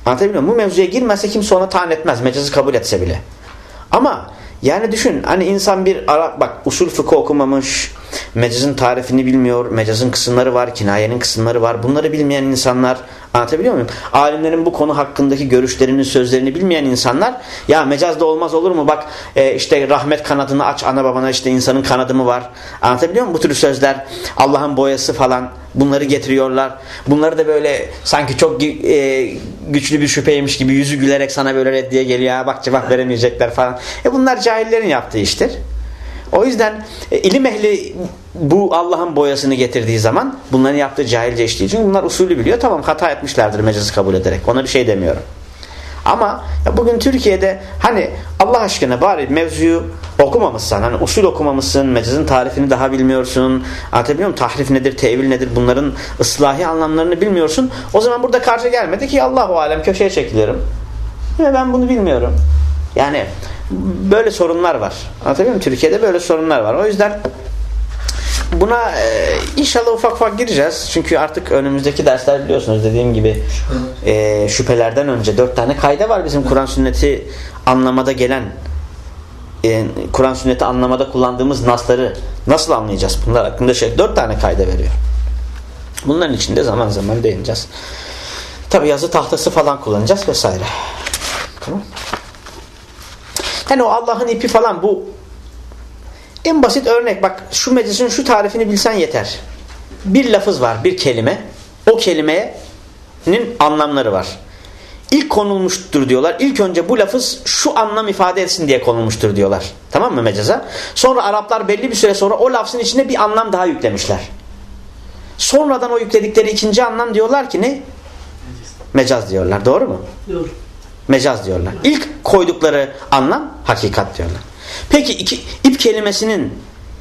anlatabiliyor muyum? Bu mevzuya girmezse kimse ona taan etmez. Mecazı kabul etse bile. Ama yani düşün hani insan bir Arap bak usul fıkıh okumamış mecazın tarifini bilmiyor, mecazın kısımları var, kinayenin kısımları var. Bunları bilmeyen insanlar anlatabiliyor muyum? Alimlerin bu konu hakkındaki görüşlerini, sözlerini bilmeyen insanlar ya mecazda olmaz olur mu? Bak e, işte rahmet kanadını aç ana babana işte insanın kanadı mı var? Anlatabiliyor muyum? Bu tür sözler Allah'ın boyası falan bunları getiriyorlar. Bunları da böyle sanki çok e, güçlü bir şüpheymiş gibi yüzü gülerek sana böyle reddiye geliyor. Bak cevap veremeyecekler falan. E bunlar cahillerin yaptığı iştir. O yüzden e, ilim ehli bu Allah'ın boyasını getirdiği zaman bunların yaptığı cahilce iş değil. Çünkü bunlar usulü biliyor. Tamam hata etmişlerdir mecazı kabul ederek. Ona bir şey demiyorum. Ama bugün Türkiye'de hani Allah aşkına bari mevzuyu okumamışsan, hani usul okumamışsın, mecazın tarifini daha bilmiyorsun, anlatabiliyor muyum? Tahrif nedir, tevil nedir, bunların ıslahi anlamlarını bilmiyorsun. O zaman burada karşı gelmedi ki Allahu alem köşeye çekiliyorum. Ve ben bunu bilmiyorum. Yani böyle sorunlar var. Anlatabiliyor muyum? Türkiye'de böyle sorunlar var. O yüzden buna e, inşallah ufak ufak gireceğiz. Çünkü artık önümüzdeki dersler biliyorsunuz dediğim gibi e, şüphelerden önce dört tane kayda var bizim Kur'an sünneti anlamada gelen e, Kur'an sünneti anlamada kullandığımız nasları nasıl anlayacağız? Bunlar hakkında şey dört tane kayda veriyor. Bunların içinde zaman zaman değineceğiz. Tabi yazı tahtası falan kullanacağız vesaire. Tamam. Yani o Allah'ın ipi falan bu en basit örnek bak şu meclisin şu tarifini bilsen yeter. Bir lafız var, bir kelime. O kelimenin anlamları var. İlk konulmuştur diyorlar. İlk önce bu lafız şu anlam ifade etsin diye konulmuştur diyorlar. Tamam mı mecaza? Sonra Araplar belli bir süre sonra o lafzın içine bir anlam daha yüklemişler. Sonradan o yükledikleri ikinci anlam diyorlar ki ne? Mecaz diyorlar. Doğru mu? Doğru. Mecaz diyorlar. İlk koydukları anlam hakikat diyorlar. Peki iki, ip kelimesinin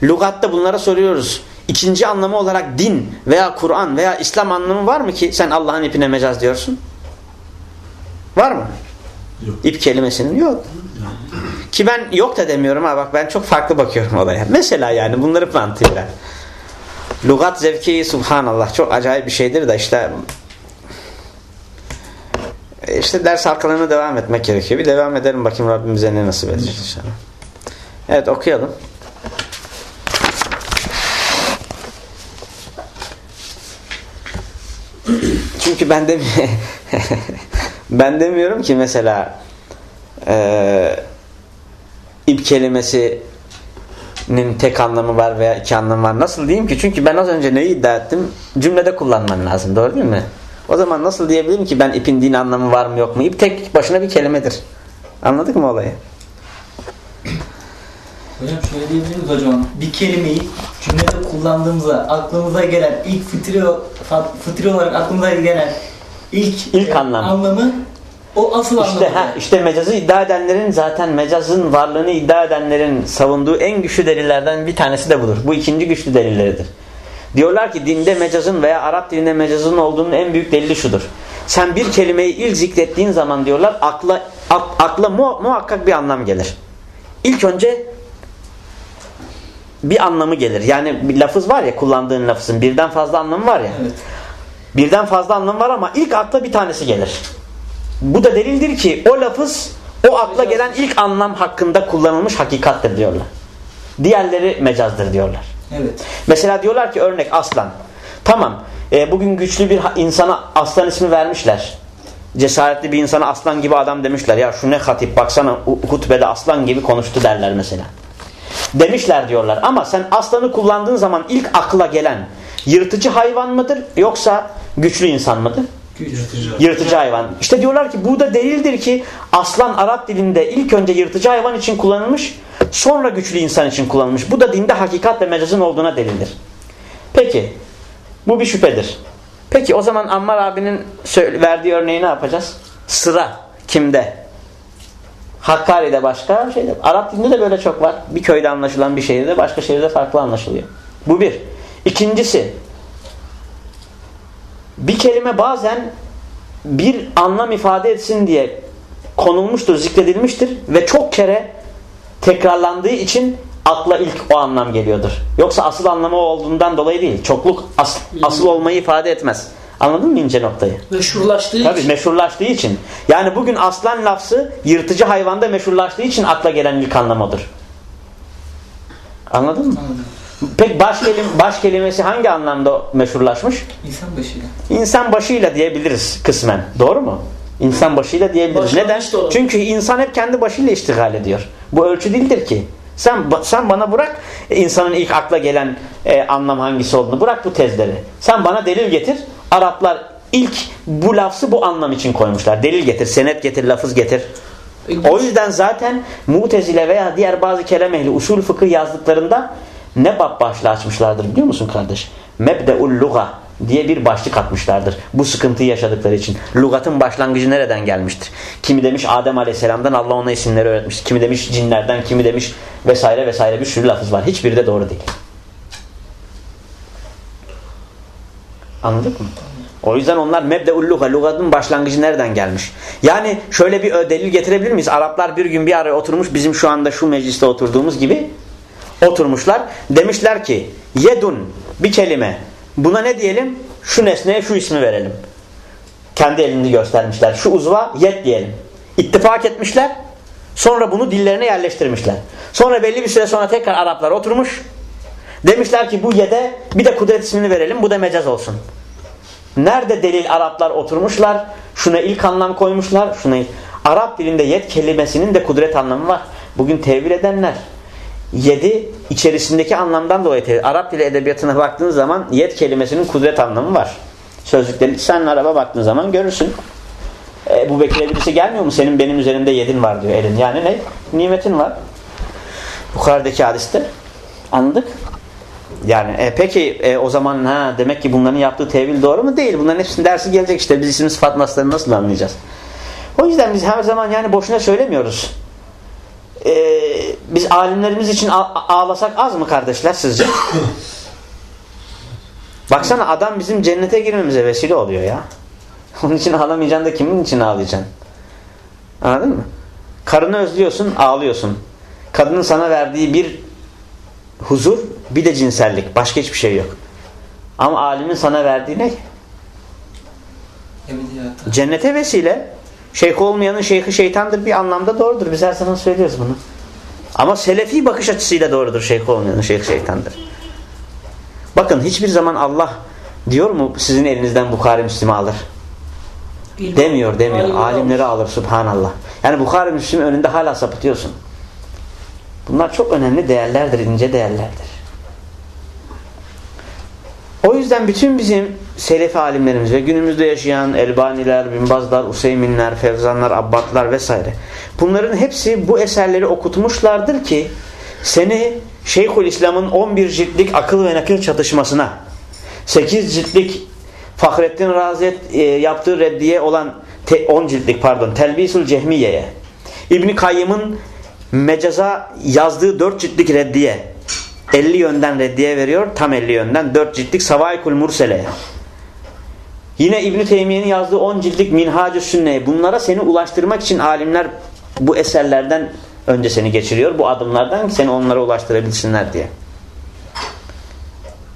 lügatta bunlara soruyoruz. İkinci anlamı olarak din veya Kur'an veya İslam anlamı var mı ki sen Allah'ın ipine mecaz diyorsun? Var mı? Yok. İp kelimesinin yok. Ki ben yok da demiyorum ha bak ben çok farklı bakıyorum olaya. Mesela yani bunları mantığıyla. Lugat zevki subhanallah çok acayip bir şeydir de işte işte ders halkalarına devam etmek gerekiyor. Bir devam edelim bakayım Rabbimize ne nasip edecek inşallah. Evet okuyalım. Çünkü ben de ben demiyorum ki mesela e, ip kelimesinin tek anlamı var veya iki anlamı var. Nasıl diyeyim ki? Çünkü ben az önce neyi iddia ettim? Cümlede kullanman lazım. Doğru değil mi? O zaman nasıl diyebilirim ki ben ipin din anlamı var mı yok mu? İp tek başına bir kelimedir. Anladık mı olayı? Hocam şöyle diyebilir miyiz hocam? Bir kelimeyi cümlede kullandığımızda aklımıza gelen ilk fıtri, fıtri olarak aklımıza gelen ilk, İlk e, anlam. anlamı o asıl İşte, anlamı. ha, işte mecazı iddia edenlerin zaten mecazın varlığını iddia edenlerin savunduğu en güçlü delillerden bir tanesi de budur. Bu ikinci güçlü delilleridir. Diyorlar ki dinde mecazın veya Arap dilinde mecazın olduğunun en büyük delili şudur. Sen bir kelimeyi ilk zikrettiğin zaman diyorlar akla, ak, akla mu, muhakkak bir anlam gelir. İlk önce bir anlamı gelir. Yani bir lafız var ya kullandığın lafızın birden fazla anlamı var ya. Evet. Birden fazla anlam var ama ilk akla bir tanesi gelir. Bu da delildir ki o lafız o akla gelen ilk anlam hakkında kullanılmış hakikattir diyorlar. Diğerleri mecazdır diyorlar. Evet. Mesela diyorlar ki örnek aslan. Tamam e, bugün güçlü bir insana aslan ismi vermişler. Cesaretli bir insana aslan gibi adam demişler. Ya şu ne hatip baksana hutbede aslan gibi konuştu derler mesela. Demişler diyorlar ama sen aslanı kullandığın zaman ilk akla gelen yırtıcı hayvan mıdır yoksa güçlü insan mıdır? Yırtıcı. Yırtıcı hayvan. İşte diyorlar ki bu da delildir ki aslan Arap dilinde ilk önce yırtıcı hayvan için kullanılmış sonra güçlü insan için kullanılmış. Bu da dinde hakikat ve mecazın olduğuna delildir. Peki bu bir şüphedir. Peki o zaman Ammar abinin verdiği örneği ne yapacağız? Sıra kimde? Hakkari'de başka şeyde. Arap dilinde de böyle çok var. Bir köyde anlaşılan bir şehirde başka şehirde farklı anlaşılıyor. Bu bir. İkincisi bir kelime bazen bir anlam ifade etsin diye konulmuştur, zikredilmiştir ve çok kere tekrarlandığı için akla ilk o anlam geliyordur. Yoksa asıl anlamı olduğundan dolayı değil. Çokluk as, asıl olmayı ifade etmez. Anladın mı ince noktayı? Meşhurlaştığı Tabii için. meşhurlaştığı için. Yani bugün aslan lafzı yırtıcı hayvanda meşhurlaştığı için akla gelen ilk anlam odur. Anladın mı? Anladım. Pek baş, kelim, baş kelimesi hangi anlamda meşhurlaşmış? İnsan başıyla. İnsan başıyla diyebiliriz kısmen. Doğru mu? İnsan başıyla diyebiliriz. Neden? Başlangıç da olabilir. Çünkü insan hep kendi başıyla iştigal ediyor. Bu ölçü değildir ki. Sen sen bana bırak e, insanın ilk akla gelen e, anlam hangisi olduğunu bırak bu tezleri. Sen bana delil getir. Araplar ilk bu lafzı bu anlam için koymuşlar. Delil getir, senet getir, lafız getir. E, O yüzden zaten Mutezile veya diğer bazı kelam ehli usul fıkıh yazdıklarında ne bab başlığı açmışlardır biliyor musun kardeş? Mebde'ul luga diye bir başlık atmışlardır. Bu sıkıntıyı yaşadıkları için. Lugatın başlangıcı nereden gelmiştir? Kimi demiş Adem Aleyhisselam'dan Allah ona isimleri öğretmiş. Kimi demiş cinlerden, kimi demiş vesaire vesaire bir sürü lafız var. Hiçbiri de doğru değil. Anladık mı? O yüzden onlar mebde'ul luga, lugatın başlangıcı nereden gelmiş? Yani şöyle bir delil getirebilir miyiz? Araplar bir gün bir araya oturmuş bizim şu anda şu mecliste oturduğumuz gibi oturmuşlar. Demişler ki yedun bir kelime. Buna ne diyelim? Şu nesneye şu ismi verelim. Kendi elini göstermişler. Şu uzva yet diyelim. İttifak etmişler. Sonra bunu dillerine yerleştirmişler. Sonra belli bir süre sonra tekrar Araplar oturmuş. Demişler ki bu yede bir de kudret ismini verelim. Bu da mecaz olsun. Nerede delil Araplar oturmuşlar? Şuna ilk anlam koymuşlar. Şuna. Arap dilinde yet kelimesinin de kudret anlamı var. Bugün tevil edenler yedi içerisindeki anlamdan dolayı. Arap dili edebiyatına baktığın zaman yet kelimesinin kudret anlamı var. Sözlükleri sen araba baktığın zaman görürsün. E, bu Bekir'e birisi gelmiyor mu? Senin benim üzerimde yedin var diyor elin. Yani ne? Nimetin var. Bukhari'deki hadiste. Anladık? Yani e, peki e, o zaman ha demek ki bunların yaptığı tevil doğru mu? Değil. Bunların hepsinin dersi gelecek işte. Biz isim sıfat nasıl anlayacağız? O yüzden biz her zaman yani boşuna söylemiyoruz. E, biz alimlerimiz için ağlasak az mı kardeşler sizce? Baksana adam bizim cennete girmemize vesile oluyor ya. Onun için ağlamayacaksın da kimin için ağlayacaksın? Anladın mı? Karını özlüyorsun, ağlıyorsun. Kadının sana verdiği bir huzur, bir de cinsellik. Başka hiçbir şey yok. Ama alimin sana verdiği ne? Cennete vesile. Şeyh olmayanın şeyhi şeytandır bir anlamda doğrudur. Biz her zaman söylüyoruz bunu. Ama selefi bakış açısıyla doğrudur şeyh olmayanın şeyhi şeytandır. Bakın hiçbir zaman Allah diyor mu sizin elinizden Bukhari Müslim'i alır? İlmi- Demiyor demiyor. alimleri Alimleri alır subhanallah. Yani Bukhari Müslim önünde hala sapıtıyorsun. Bunlar çok önemli değerlerdir, ince değerlerdir. O yüzden bütün bizim selefi alimlerimiz ve günümüzde yaşayan Elbaniler, Binbazlar, Useyminler, Fevzanlar, Abbatlar vesaire. Bunların hepsi bu eserleri okutmuşlardır ki seni Şeyhül İslam'ın 11 ciltlik akıl ve nakil çatışmasına 8 ciltlik Fahrettin Razi e, yaptığı reddiye olan te, 10 ciltlik pardon Telbisul Cehmiye'ye İbn Kayyım'ın mecaza yazdığı 4 ciltlik reddiye 50 yönden reddiye veriyor. Tam 50 yönden 4 ciltlik Savaikul Mursele'ye. Yine İbn Teymiye'nin yazdığı 10 ciltlik Minhacı Sünne'ye. Bunlara seni ulaştırmak için alimler bu eserlerden önce seni geçiriyor. Bu adımlardan seni onlara ulaştırabilsinler diye.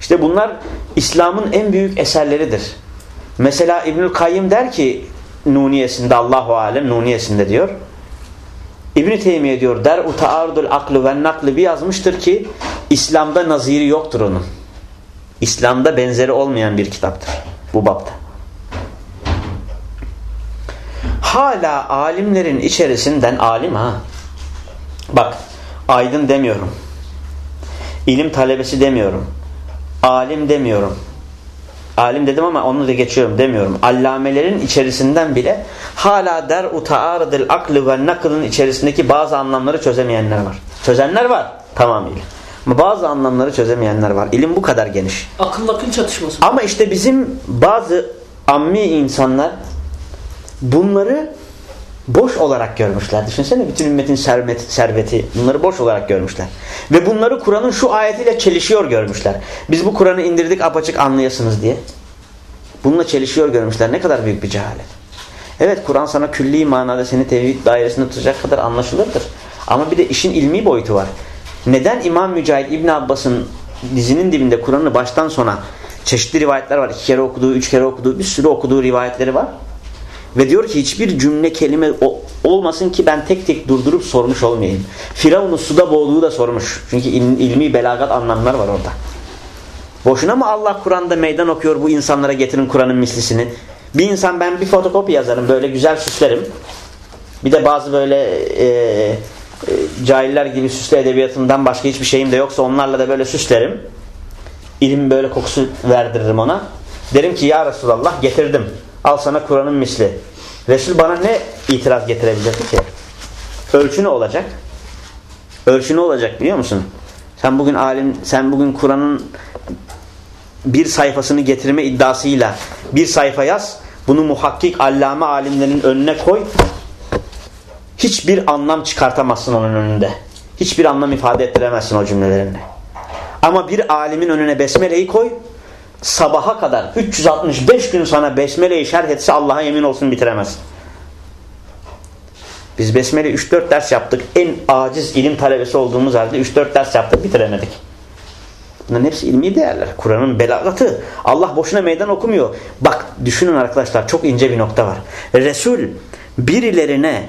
İşte bunlar İslam'ın en büyük eserleridir. Mesela İbnül Kayyım der ki Nuniyesinde Allahu alem Nuniyesinde diyor. İbn Teymiye diyor der utaardul aklı ve naklı bir yazmıştır ki İslam'da naziri yoktur onun. İslam'da benzeri olmayan bir kitaptır bu bapta. Hala alimlerin içerisinden alim ha. Bak aydın demiyorum. İlim talebesi demiyorum. Alim demiyorum. Alim dedim ama onu da geçiyorum demiyorum. Allamelerin içerisinden bile hala der utaardil aklı ve nakılın içerisindeki bazı anlamları çözemeyenler var. Çözenler var tamamıyla. Ama bazı anlamları çözemeyenler var. İlim bu kadar geniş. Akıl akıl çatışması. Ama işte bizim bazı ammi insanlar bunları boş olarak görmüşler. Düşünsene bütün ümmetin serveti, serveti bunları boş olarak görmüşler. Ve bunları Kur'an'ın şu ayetiyle çelişiyor görmüşler. Biz bu Kur'an'ı indirdik apaçık anlayasınız diye. Bununla çelişiyor görmüşler. Ne kadar büyük bir cehalet. Evet Kur'an sana külli manada seni tevhid dairesinde tutacak kadar anlaşılırdır. Ama bir de işin ilmi boyutu var. Neden İmam Mücahit İbn Abbas'ın dizinin dibinde Kur'an'ı baştan sona çeşitli rivayetler var. İki kere okuduğu, üç kere okuduğu, bir sürü okuduğu rivayetleri var. Ve diyor ki hiçbir cümle kelime olmasın ki ben tek tek durdurup sormuş olmayayım. Firavun'un suda boğduğu da sormuş. Çünkü il- ilmi belagat anlamlar var orada. Boşuna mı Allah Kur'an'da meydan okuyor bu insanlara getirin Kur'an'ın mislisini? Bir insan ben bir fotokopi yazarım böyle güzel süslerim. Bir de bazı böyle e, e, cahiller gibi süslü edebiyatından başka hiçbir şeyim de yoksa onlarla da böyle süslerim. İlim böyle kokusu verdiririm ona. Derim ki ya Resulallah getirdim. Al sana Kur'an'ın misli. Resul bana ne itiraz getirebilir ki? Ölçü ne olacak? Ölçü ne olacak biliyor musun? Sen bugün alim, sen bugün Kur'an'ın bir sayfasını getirme iddiasıyla bir sayfa yaz. Bunu muhakkik allame alimlerin önüne koy. Hiçbir anlam çıkartamazsın onun önünde. Hiçbir anlam ifade ettiremezsin o cümlelerinde. Ama bir alimin önüne besmeleyi koy. Sabaha kadar 365 gün sana besmeleyi şerh etse Allah'a yemin olsun bitiremez. Biz besmele 3-4 ders yaptık. En aciz ilim talebesi olduğumuz halde 3-4 ders yaptık bitiremedik. Bunların hepsi ilmi değerler. Kur'an'ın belagatı. Allah boşuna meydan okumuyor. Bak düşünün arkadaşlar çok ince bir nokta var. Resul birilerine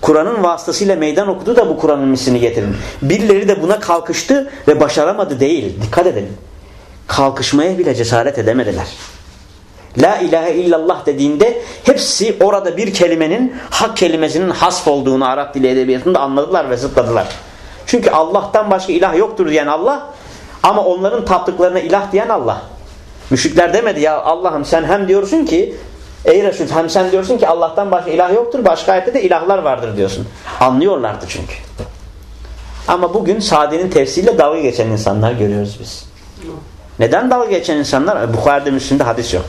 Kur'an'ın vasıtasıyla meydan okudu da bu Kur'an'ın mislini getirin. Birileri de buna kalkıştı ve başaramadı değil. Dikkat edin. Kalkışmaya bile cesaret edemediler. La ilahe illallah dediğinde hepsi orada bir kelimenin hak kelimesinin hasf olduğunu Arap dili edebiyatında anladılar ve zıpladılar. Çünkü Allah'tan başka ilah yoktur diyen Allah ama onların taptıklarına ilah diyen Allah. Müşrikler demedi ya Allah'ım sen hem diyorsun ki ey Resul hem sen diyorsun ki Allah'tan başka ilah yoktur başka ayette de ilahlar vardır diyorsun. Anlıyorlardı çünkü. Ama bugün Sadi'nin tefsiriyle dalga geçen insanlar görüyoruz biz. Neden dalga geçen insanlar? Bukhari'de Müslim'de hadis yok.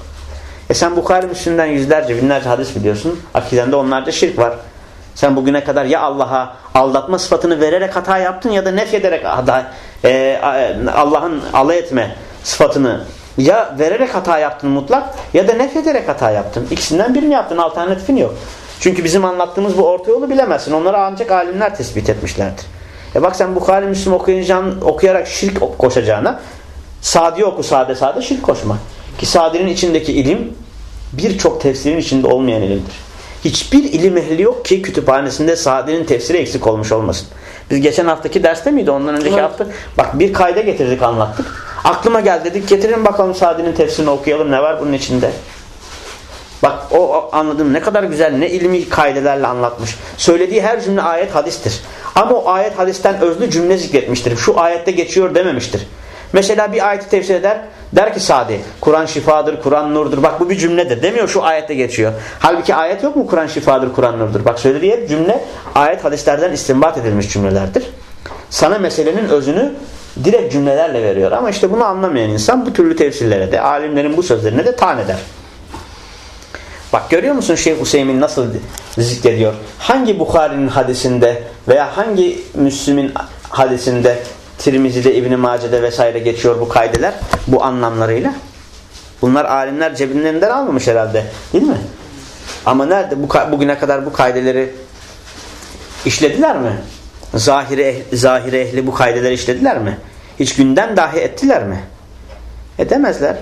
E sen Bukhari Müslim'den yüzlerce binlerce hadis biliyorsun. Akidende onlarca şirk var. Sen bugüne kadar ya Allah'a aldatma sıfatını vererek hata yaptın ya da nef ederek hata- e, Allah'ın alay etme sıfatını ya vererek hata yaptın mutlak ya da nef ederek hata yaptın. İkisinden birini yaptın. Alternatifin yok. Çünkü bizim anlattığımız bu orta yolu bilemezsin. Onları ancak alimler tespit etmişlerdir. E bak sen Bukhari Müslim okuyacağın, okuyarak şirk koşacağına Sadi oku sade sade şirk koşma. Ki Sadi'nin içindeki ilim birçok tefsirin içinde olmayan ilimdir. Hiçbir ilim ehli yok ki kütüphanesinde Sadi'nin tefsiri eksik olmuş olmasın. Biz geçen haftaki derste miydi? Ondan önceki Evet. hafta. Bak bir kayda getirdik anlattık. Aklıma geldi dedik getirin bakalım Sadi'nin tefsirini okuyalım ne var bunun içinde. Bak o, o anladım ne kadar güzel ne ilmi kaidelerle anlatmış. Söylediği her cümle ayet hadistir. Ama o ayet hadisten özlü cümle zikretmiştir. Şu ayette geçiyor dememiştir. Mesela bir ayeti tefsir eder. Der ki Sadi Kur'an şifadır, Kur'an nurdur. Bak bu bir cümledir. Demiyor şu ayette geçiyor. Halbuki ayet yok mu Kur'an şifadır, Kur'an nurdur. Bak söylediği hep cümle ayet hadislerden istinbat edilmiş cümlelerdir. Sana meselenin özünü direkt cümlelerle veriyor. Ama işte bunu anlamayan insan bu türlü tefsirlere de, alimlerin bu sözlerine de tan eder. Bak görüyor musun Şeyh Hüseyin nasıl zikrediyor? Hangi Bukhari'nin hadisinde veya hangi Müslüm'ün hadisinde Tirmizi'de, İbn-i Mace'de vesaire geçiyor bu kaydeler bu anlamlarıyla? Bunlar alimler cebinden almamış herhalde değil mi? Ama nerede bu bugüne kadar bu kaydeleri işlediler mi? Zahire, ehli, zahire ehli bu kaydeleri işlediler mi? Hiç günden dahi ettiler mi? Edemezler.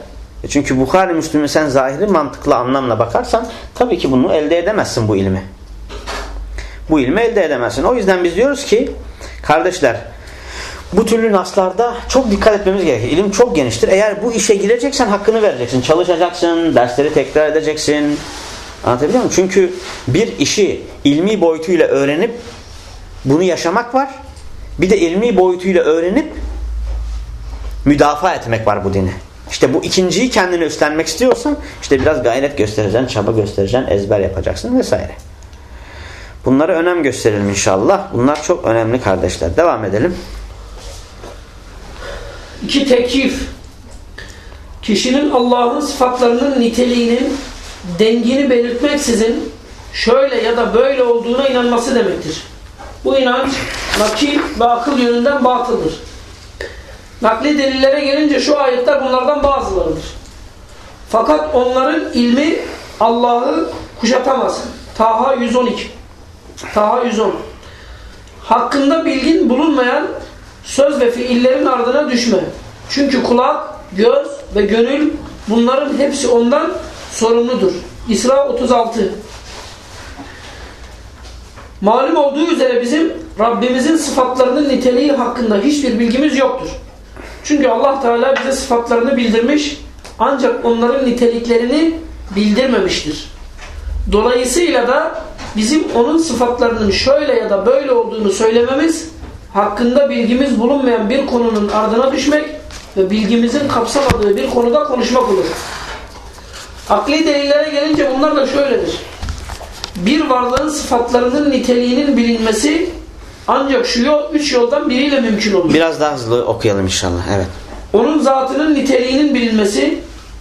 E çünkü Bukhari Müslüm'ü sen zahiri mantıklı anlamla bakarsan tabii ki bunu elde edemezsin bu ilmi. Bu ilmi elde edemezsin. O yüzden biz diyoruz ki kardeşler bu türlü naslarda çok dikkat etmemiz gerekir. İlim çok geniştir. Eğer bu işe gireceksen hakkını vereceksin. Çalışacaksın, dersleri tekrar edeceksin. Anlatabiliyor muyum? Çünkü bir işi ilmi boyutuyla öğrenip bunu yaşamak var. Bir de ilmi boyutuyla öğrenip müdafaa etmek var bu dini. İşte bu ikinciyi kendine üstlenmek istiyorsan işte biraz gayret göstereceksin, çaba göstereceksin, ezber yapacaksın vesaire. Bunlara önem gösterelim inşallah. Bunlar çok önemli kardeşler. Devam edelim. İki tekif. Kişinin Allah'ın sıfatlarının niteliğinin dengini belirtmeksizin şöyle ya da böyle olduğuna inanması demektir. Bu inanç nakil ve akıl yönünden batıldır. Nakli delillere gelince şu ayetler bunlardan bazılarıdır. Fakat onların ilmi Allah'ı kuşatamaz. Taha 112. Taha 110. Hakkında bilgin bulunmayan söz ve fiillerin ardına düşme. Çünkü kulak, göz ve gönül bunların hepsi ondan sorumludur. İsra 36. Malum olduğu üzere bizim Rabbimizin sıfatlarının niteliği hakkında hiçbir bilgimiz yoktur. Çünkü Allah Teala bize sıfatlarını bildirmiş ancak onların niteliklerini bildirmemiştir. Dolayısıyla da bizim onun sıfatlarının şöyle ya da böyle olduğunu söylememiz hakkında bilgimiz bulunmayan bir konunun ardına düşmek ve bilgimizin kapsamadığı bir konuda konuşmak olur. Akli delillere gelince bunlar da şöyledir. Bir varlığın sıfatlarının niteliğinin bilinmesi ancak şu yol, üç yoldan biriyle mümkün olur. Biraz daha hızlı okuyalım inşallah. Evet. Onun zatının niteliğinin bilinmesi,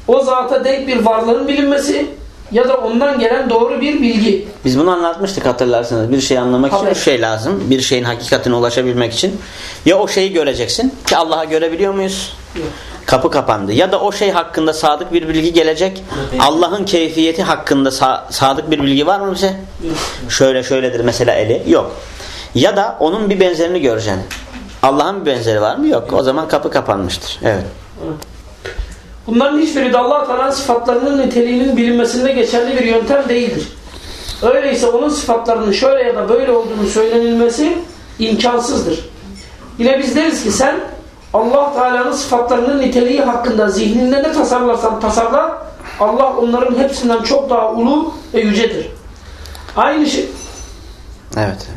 o zata denk bir varlığın bilinmesi ya da ondan gelen doğru bir bilgi. Biz bunu anlatmıştık hatırlarsanız. Bir şey anlamak için Tabii. bir şey lazım. Bir şeyin hakikatine ulaşabilmek için. Ya o şeyi göreceksin ki Allah'a görebiliyor muyuz? Yok. Kapı kapandı. Ya da o şey hakkında sadık bir bilgi gelecek. Allah'ın keyfiyeti hakkında sa- sadık bir bilgi var mı bize? Yok. Şöyle şöyledir mesela eli. Yok. Ya da onun bir benzerini göreceksin. Allah'ın bir benzeri var mı? Yok. O zaman kapı kapanmıştır. Evet. Bunların hiçbiri de Allah Teala'nın sıfatlarının niteliğinin bilinmesinde geçerli bir yöntem değildir. Öyleyse onun sıfatlarının şöyle ya da böyle olduğunu söylenilmesi imkansızdır. Yine biz deriz ki sen Allah Teala'nın sıfatlarının niteliği hakkında zihninde ne tasarlarsan tasarla Allah onların hepsinden çok daha ulu ve yücedir. Aynı şey Evet.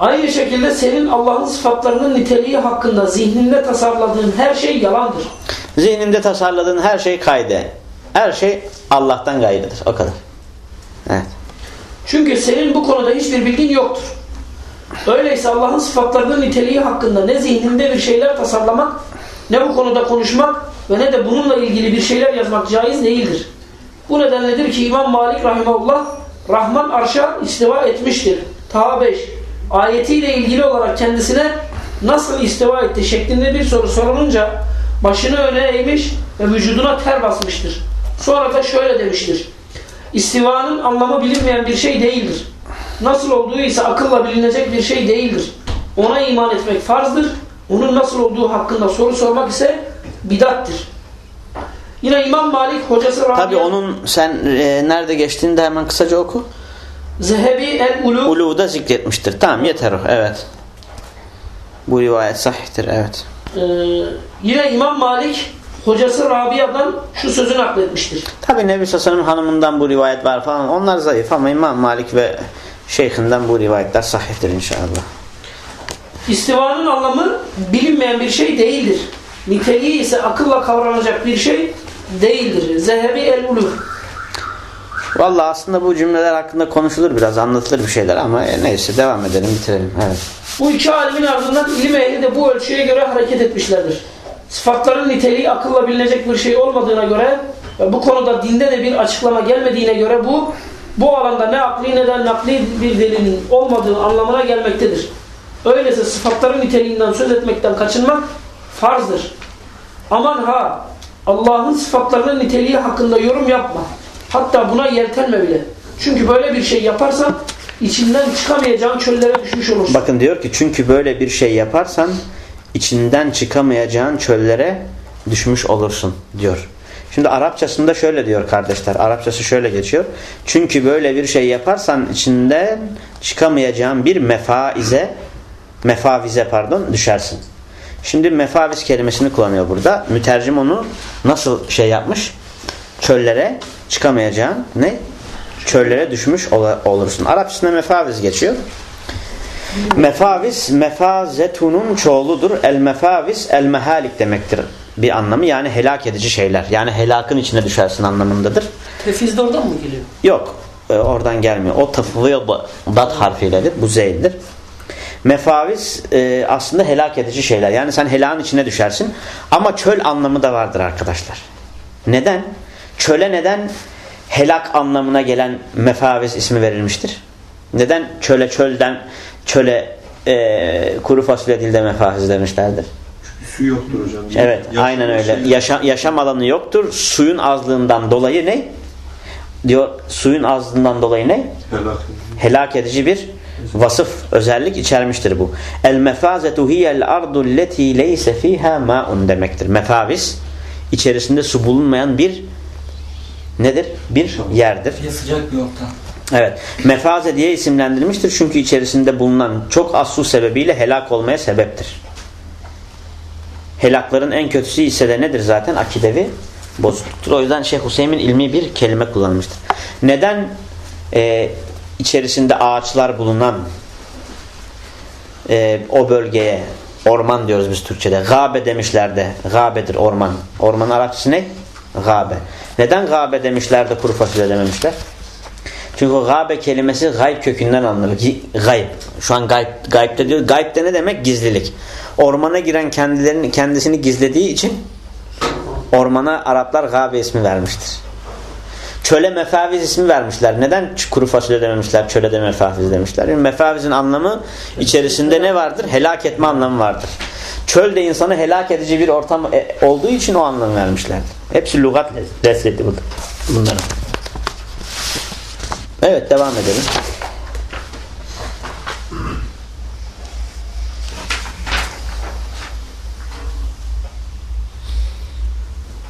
Aynı şekilde senin Allah'ın sıfatlarının niteliği hakkında zihninde tasarladığın her şey yalandır. Zihninde tasarladığın her şey kayde. Her şey Allah'tan gayrıdır. O kadar. Evet. Çünkü senin bu konuda hiçbir bilgin yoktur. Öyleyse Allah'ın sıfatlarının niteliği hakkında ne zihninde bir şeyler tasarlamak, ne bu konuda konuşmak ve ne de bununla ilgili bir şeyler yazmak caiz değildir. Bu nedenledir ki İmam Malik Rahimahullah Rahman arşa istiva etmiştir. Taha 5 ayetiyle ilgili olarak kendisine nasıl istiva etti şeklinde bir soru sorulunca başını öne eğmiş ve vücuduna ter basmıştır. Sonra da şöyle demiştir. İstivanın anlamı bilinmeyen bir şey değildir. Nasıl olduğu ise akılla bilinecek bir şey değildir. Ona iman etmek farzdır. Onun nasıl olduğu hakkında soru sormak ise bidattir. Yine İmam Malik hocası Rabia Tabi onun sen e, nerede geçtiğini de hemen kısaca oku. Zehebi el-Ulu Ulu'da zikretmiştir. Tamam yeter o. Evet. Bu rivayet sahihtir. Evet. Ee, yine İmam Malik hocası Rabia'dan şu sözü nakletmiştir. Tabi Nebi Sassan'ın hanımından bu rivayet var falan. Onlar zayıf ama İmam Malik ve şeyhinden bu rivayetler sahihtir inşallah. İstivanın anlamı bilinmeyen bir şey değildir. Niteliği ise akılla kavranacak bir şey değildir. Zehebi el-Ulu Vallahi aslında bu cümleler hakkında konuşulur biraz anlatılır bir şeyler ama e, neyse devam edelim bitirelim. Evet. Bu iki alimin ardından ilim ehli de bu ölçüye göre hareket etmişlerdir. Sıfatların niteliği akılla bilinecek bir şey olmadığına göre ve bu konuda dinde de bir açıklama gelmediğine göre bu bu alanda ne akli ne de nakli bir delilin olmadığı anlamına gelmektedir. Öyleyse sıfatların niteliğinden söz etmekten kaçınmak farzdır. Aman ha Allah'ın sıfatlarının niteliği hakkında yorum yapma. Hatta buna yeltenme bile. Çünkü böyle bir şey yaparsan içinden çıkamayacağın çöllere düşmüş olursun. Bakın diyor ki çünkü böyle bir şey yaparsan içinden çıkamayacağın çöllere düşmüş olursun diyor. Şimdi Arapçasında şöyle diyor kardeşler. Arapçası şöyle geçiyor. Çünkü böyle bir şey yaparsan içinden çıkamayacağın bir mefaize mefavize pardon düşersin. Şimdi mefaviz kelimesini kullanıyor burada. Mütercim onu nasıl şey yapmış? Çöllere çıkamayacağın ne? Çöllere düşmüş olursun. Arapçasında mefaviz geçiyor. Mefavis mefazetunun çoğuludur. El mefavis el mehalik demektir bir anlamı. Yani helak edici şeyler. Yani helakın içine düşersin anlamındadır. Tefiz de oradan mı geliyor? Yok. e, oradan gelmiyor. O tafıvı dat harfiyledir. Bu zeyildir. Mefavis e, aslında helak edici şeyler. Yani sen helakın içine düşersin. Ama çöl anlamı da vardır arkadaşlar. Neden? Çöle neden helak anlamına gelen mefavis ismi verilmiştir? Neden çöle çölden çöle e, kuru fasulye dilde mefaviz demişlerdir? Su yoktur hocam. Evet Yaşam aynen öyle. şey- Yaşam, yaşam alanı yoktur. Suyun azlığından dolayı ne? Diyor suyun azlığından dolayı ne? Helak. Helak edici bir vasıf, özellik içermiştir bu. El mefazetu hiyel ardu leti leyse fiha ma'un demektir. Mefavis içerisinde su bulunmayan bir nedir? Bir yerdir. Bir sıcak bir ortam. Evet. Mefaze diye isimlendirilmiştir. Çünkü içerisinde bulunan çok az su sebebiyle helak olmaya sebeptir. Helakların en kötüsü ise de nedir zaten? Akidevi bozukluktur. O yüzden Şeyh Hüseyin ilmi bir kelime kullanmıştır. Neden e, içerisinde ağaçlar bulunan e, o bölgeye orman diyoruz biz Türkçe'de. Gabe demişler de. Gabedir orman. Orman Arapçası ne? Gabe. Neden gabe demişler de kuru fasulye dememişler? Çünkü gabe kelimesi gayb kökünden alınır. Gayb. Şu an gayb, gaybde diyor. Gayb de ne demek? Gizlilik. Ormana giren kendilerini, kendisini gizlediği için ormana Araplar gabe ismi vermiştir. Çöle mefaviz ismi vermişler. Neden kuru fasulye dememişler, çöle de mefaviz demişler? Yani mefavizin anlamı içerisinde ne vardır? Helak etme anlamı vardır. Çöl de insanı helak edici bir ortam e, olduğu için o anlamı vermişlerdir. Hepsi lügat lezzeti bunların. Evet devam edelim.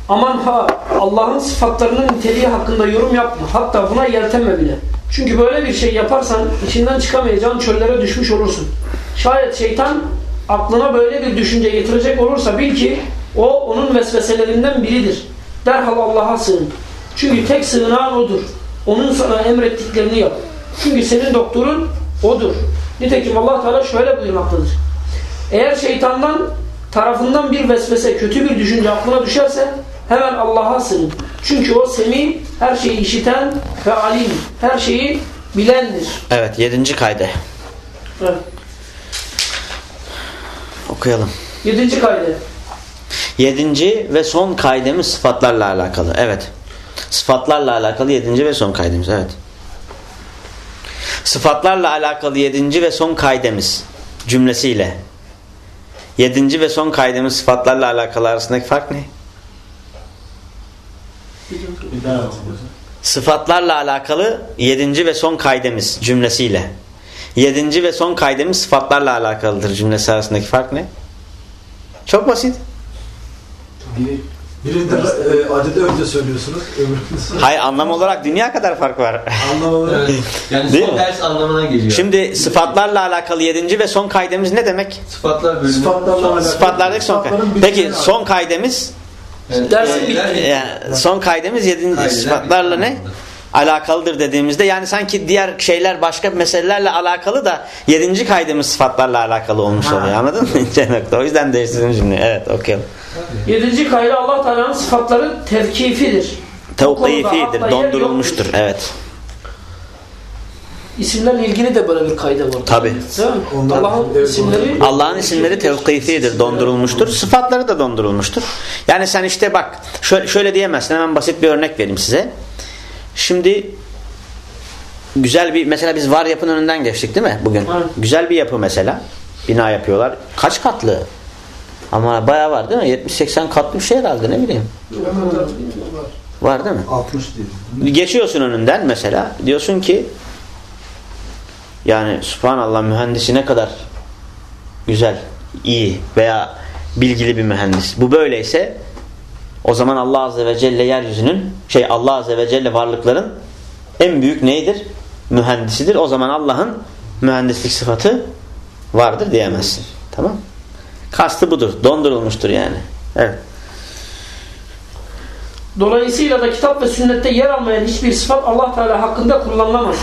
Aman ha Allah'ın sıfatlarının niteliği hakkında yorum yapma. Hatta buna yeltenme bile. Çünkü böyle bir şey yaparsan içinden çıkamayacağın çöllere düşmüş olursun. Şayet şeytan aklına böyle bir düşünce getirecek olursa bil ki o onun vesveselerinden biridir. Derhal Allah'a sığın. Çünkü tek sığınağın odur. Onun sana emrettiklerini yap. Çünkü senin doktorun odur. Nitekim Allah Teala şöyle buyurmaktadır. Eğer şeytandan tarafından bir vesvese, kötü bir düşünce aklına düşerse hemen Allah'a sığın. Çünkü o semi, her şeyi işiten ve alim, her şeyi bilendir. Evet, yedinci kaydı. Evet. Okuyalım. Yedinci kaydı. Yedinci ve son kaydemiz sıfatlarla alakalı. Evet. Sıfatlarla alakalı yedinci ve son kaydemiz. Evet. Sıfatlarla alakalı yedinci ve son kaydemiz cümlesiyle. Yedinci ve son kaydemiz sıfatlarla alakalı arasındaki fark ne? Sıfatlarla alakalı yedinci ve son kaydemiz cümlesiyle. Yedinci ve son kaydemiz sıfatlarla alakalıdır cümlesi arasındaki fark ne? Çok basit. Biri, birinde e, adede önce söylüyorsunuz, öbüründe sonra Hayır anlam olarak dünya kadar fark var. anlamaları. Evet. Yani Değil son mi? ders anlamına geliyor. Şimdi sıfatlarla alakalı yedinci ve son kaydemiz ne demek? sıfatlar bölümü. Sıfatlarla alakalı. Sıfatlardaki son kaydemiz. Peki son kaydemiz Evet. Dersin bitti. yani son kaydemiz yedinci Kaideler sıfatlarla ne? bitti. Alakalıdır dediğimizde yani sanki diğer şeyler başka meselelerle alakalı da yedinci kaydemiz sıfatlarla alakalı olmuş Ha. oluyor anladın mı? İnce nokta. O yüzden değiştirdim cümleyi. Evet okuyalım. Yedinci kaydı Allah Teala'nın sıfatları tevkifidir. Tevkifidir, dondurulmuştur. Evet. İsimlerle ilgili de böyle bir kayda var. Tabi. Değil mi? Onlar- Allah'ın isimleri Allah'ın isimleri tevkifidir, dondurulmuştur. Sıfatları da dondurulmuştur. Yani sen işte bak şöyle, şöyle diyemezsin. Hemen basit bir örnek vereyim size. Şimdi güzel bir mesela biz var yapının önünden geçtik değil mi bugün? Evet. Güzel bir yapı mesela. Bina yapıyorlar. Kaç katlı? Ama bayağı var değil mi? 70-80 katlı bir şey herhalde ne bileyim. Var değil mi? 60 diyelim. Geçiyorsun önünden mesela. Diyorsun ki yani subhanallah mühendisi ne kadar güzel, iyi veya bilgili bir mühendis. Bu böyleyse o zaman Allah Azze ve Celle yeryüzünün şey Allah Azze ve Celle varlıkların en büyük neydir? Mühendisidir. O zaman Allah'ın mühendislik sıfatı vardır diyemezsin. Tamam Kastı budur. Dondurulmuştur yani. Evet. Dolayısıyla da kitap ve sünnette yer almayan hiçbir sıfat Allah Teala hakkında kullanılamaz.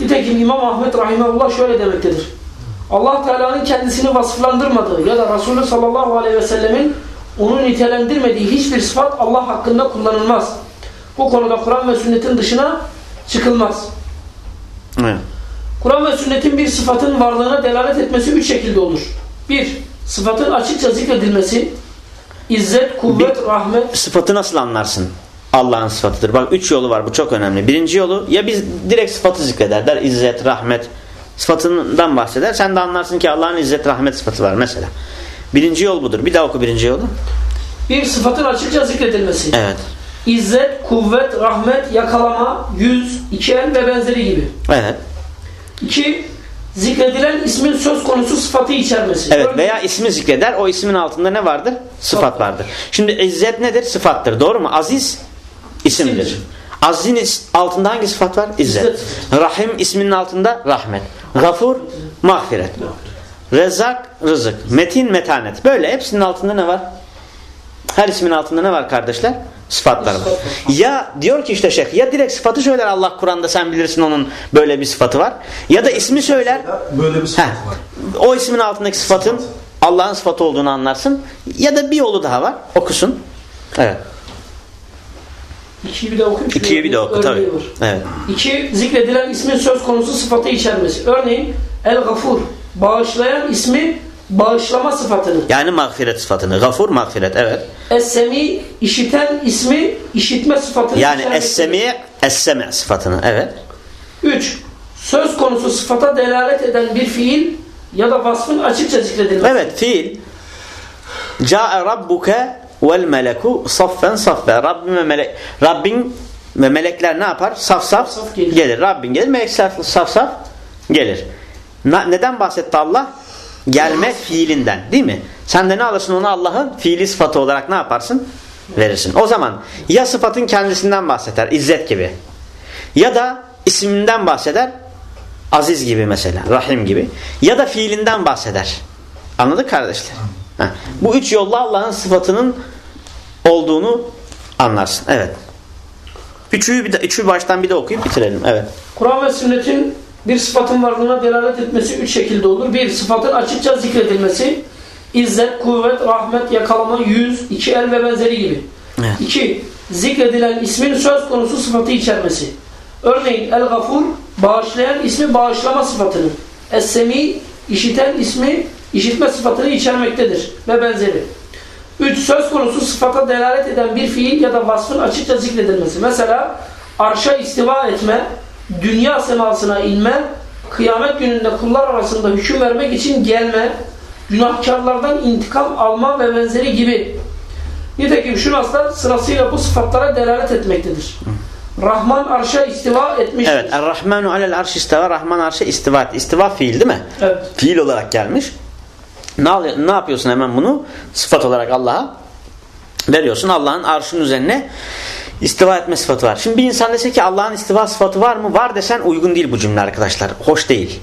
Nitekim İmam Ahmet Rahimahullah şöyle demektedir. Allah Teala'nın kendisini vasıflandırmadığı ya da Resulü sallallahu aleyhi ve sellemin onu nitelendirmediği hiçbir sıfat Allah hakkında kullanılmaz. Bu konuda Kur'an ve sünnetin dışına çıkılmaz. evet. Kur'an ve sünnetin bir sıfatın varlığına delalet etmesi üç şekilde olur. Bir, sıfatın açıkça zikredilmesi, izzet, kuvvet, rahmet, sıfatı nasıl anlarsın? Allah'ın sıfatıdır. Bak üç yolu var bu çok önemli. Birinci yolu ya biz direkt sıfatı zikreder der. İzzet, rahmet sıfatından bahseder. Sen de anlarsın ki Allah'ın izzet, rahmet sıfatı var mesela. Birinci yol budur. Bir daha oku birinci yolu. bir sıfatın açıkça zikredilmesi. Evet. İzzet, kuvvet, rahmet, yakalama, yüz, iki el ve benzeri gibi. Evet. İki, zikredilen ismin söz konusu sıfatı içermesi. Evet Örneğin, veya ismi zikreder. O ismin altında ne vardır? Sıfat vardır. Şimdi izzet nedir? Sıfattır. Doğru mu? Aziz isimdir. İsimdir. Aziz'in altında hangi sıfat var? İzzet. İzzet. Rahim isminin altında rahmet. Gafur mağfiret. Rezzak rızık. Metin metanet. Böyle hepsinin altında ne var? Her ismin altında ne var kardeşler? Sıfatlar var. Ya diyor ki işte şeyh ya direkt sıfatı söyler Allah Kur'an'da sen bilirsin onun böyle bir sıfatı var. Ya da ismi söyler. Böyle bir sıfat Heh. var. O ismin altındaki sıfatın Allah'ın sıfatı olduğunu anlarsın. Ya da bir yolu daha var. Okusun. Evet. İkiyi bir de okuyun. İkiyi bir de oku tabii. Evet. İki, zikredilen ismin söz konusu sıfatı içermesi. Örneğin El-Gafur, bağışlayan ismi bağışlama sıfatını. Yani mağfiret sıfatını. Gafur mağfiret. Evet. Es-Semi, işiten ismi işitme sıfatını Yani es-semi es-semi sıfatını. Evet. 3. Söz konusu sıfata delalet eden bir fiil ya da vasfın açıkça zikredilmesi. Evet fiil. Ca'e rabbuke vel meleku saffen saffe. Rabbim ve melek, Rabbin ve melekler ne yapar? Saf saf, Saf gelir. gelir. Rabbin gelir, melekler saf saf gelir. Neden bahsetti Allah? Gelme fiilinden değil mi? Sen de ne alırsın onu Allah'ın fiili sıfatı olarak ne yaparsın? Verirsin. O zaman ya sıfatın kendisinden bahseder, izzet gibi. Ya da isminden bahseder, aziz gibi mesela, rahim gibi. Ya da fiilinden bahseder. Anladık kardeşler? Heh. Bu üç yolla Allah'ın sıfatının olduğunu anlarsın. Evet. Üçü, bir de, üçü baştan bir de okuyup bitirelim. Evet. Kur'an ve sünnetin bir sıfatın varlığına delalet etmesi üç şekilde olur. Bir, sıfatın açıkça zikredilmesi. İzzet, kuvvet, rahmet, yakalama, yüz, iki el ve benzeri gibi. Evet. İki, zikredilen ismin söz konusu sıfatı içermesi. Örneğin El-Gafur, bağışlayan ismi bağışlama sıfatını. Es-Semi, işiten ismi işitme sıfatını içermektedir ve benzeri. Üç, söz konusu sıfata delalet eden bir fiil ya da vasfın açıkça zikredilmesi. Mesela arşa istiva etme, dünya semasına inme, kıyamet gününde kullar arasında hüküm vermek için gelme, günahkarlardan intikam alma ve benzeri gibi. Nitekim şu naslar sırasıyla bu sıfatlara delalet etmektedir. Rahman arşa istiva etmiştir. Evet. Er-Rahmanu alel arş istiva. Rahman arşa istiva etti. İstiva fiil değil mi? Evet. Fiil olarak gelmiş. Ne, ne yapıyorsun hemen bunu? Sıfat olarak Allah'a veriyorsun. Allah'ın arşın üzerine istiva etme sıfatı var. Şimdi bir insan dese ki Allah'ın istiva sıfatı var mı? Var desen uygun değil bu cümle arkadaşlar. Hoş değil.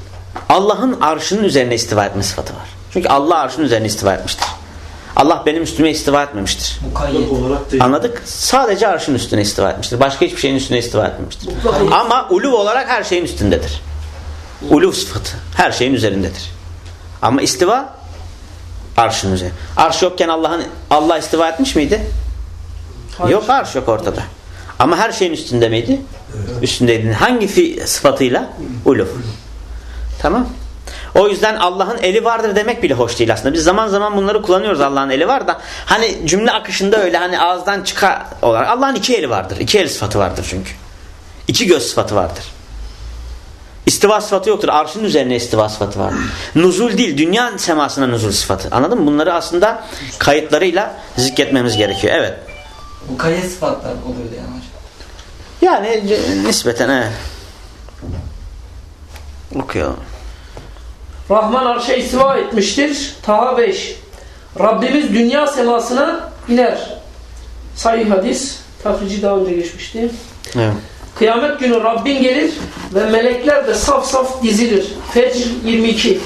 Allah'ın arşının üzerine istiva etme sıfatı var. Çünkü Allah arşın üzerine istiva etmiştir. Allah benim üstüme istiva etmemiştir. Mukayyet. olarak değil. Anladık? Sadece arşın üstüne istiva etmiştir. Başka hiçbir şeyin üstüne istiva etmemiştir. Ama uluv olarak her şeyin üstündedir. Uluv sıfatı. Her şeyin üzerindedir. Ama istiva arşın üzerinde. Arş yokken Allah'ın Allah istiva etmiş miydi? Hayır. Yok arş yok ortada. Ama her şeyin üstünde miydi? Üstündeydi. Hangi fi sıfatıyla? Uluv. Tamam. O yüzden Allah'ın eli vardır demek bile hoş değil aslında. Biz zaman zaman bunları kullanıyoruz Allah'ın eli var da hani cümle akışında öyle hani ağızdan çıkar olarak Allah'ın iki eli vardır. İki el sıfatı vardır çünkü. İki göz sıfatı vardır. İstiva sıfatı yoktur. Arşın üzerine istiva sıfatı vardır. Nuzul değil, dünya semasına nuzul sıfatı. Anladın mı? Bunları aslında kayıtlarıyla zikretmemiz gerekiyor. Evet. Mukayyet sıfatlar oluyordu yani hocam. Yani nispeten evet. Okuyor. Rahman arşa istiva etmiştir. Taha 5. Rabbimiz dünya semasına iner. Sahih hadis. Tafrici daha önce geçmişti. Evet. Kıyamet günü Rabbin gelir ve melekler de saf saf dizilir. Fecr 22.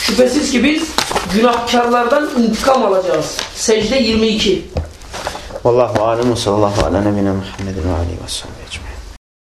Şüphesiz ki biz günahkarlardan intikam alacağız. Secde 22. Vallahu alem ve sallallahu ala nebine Muhammedin ve aleyhi ve sellem.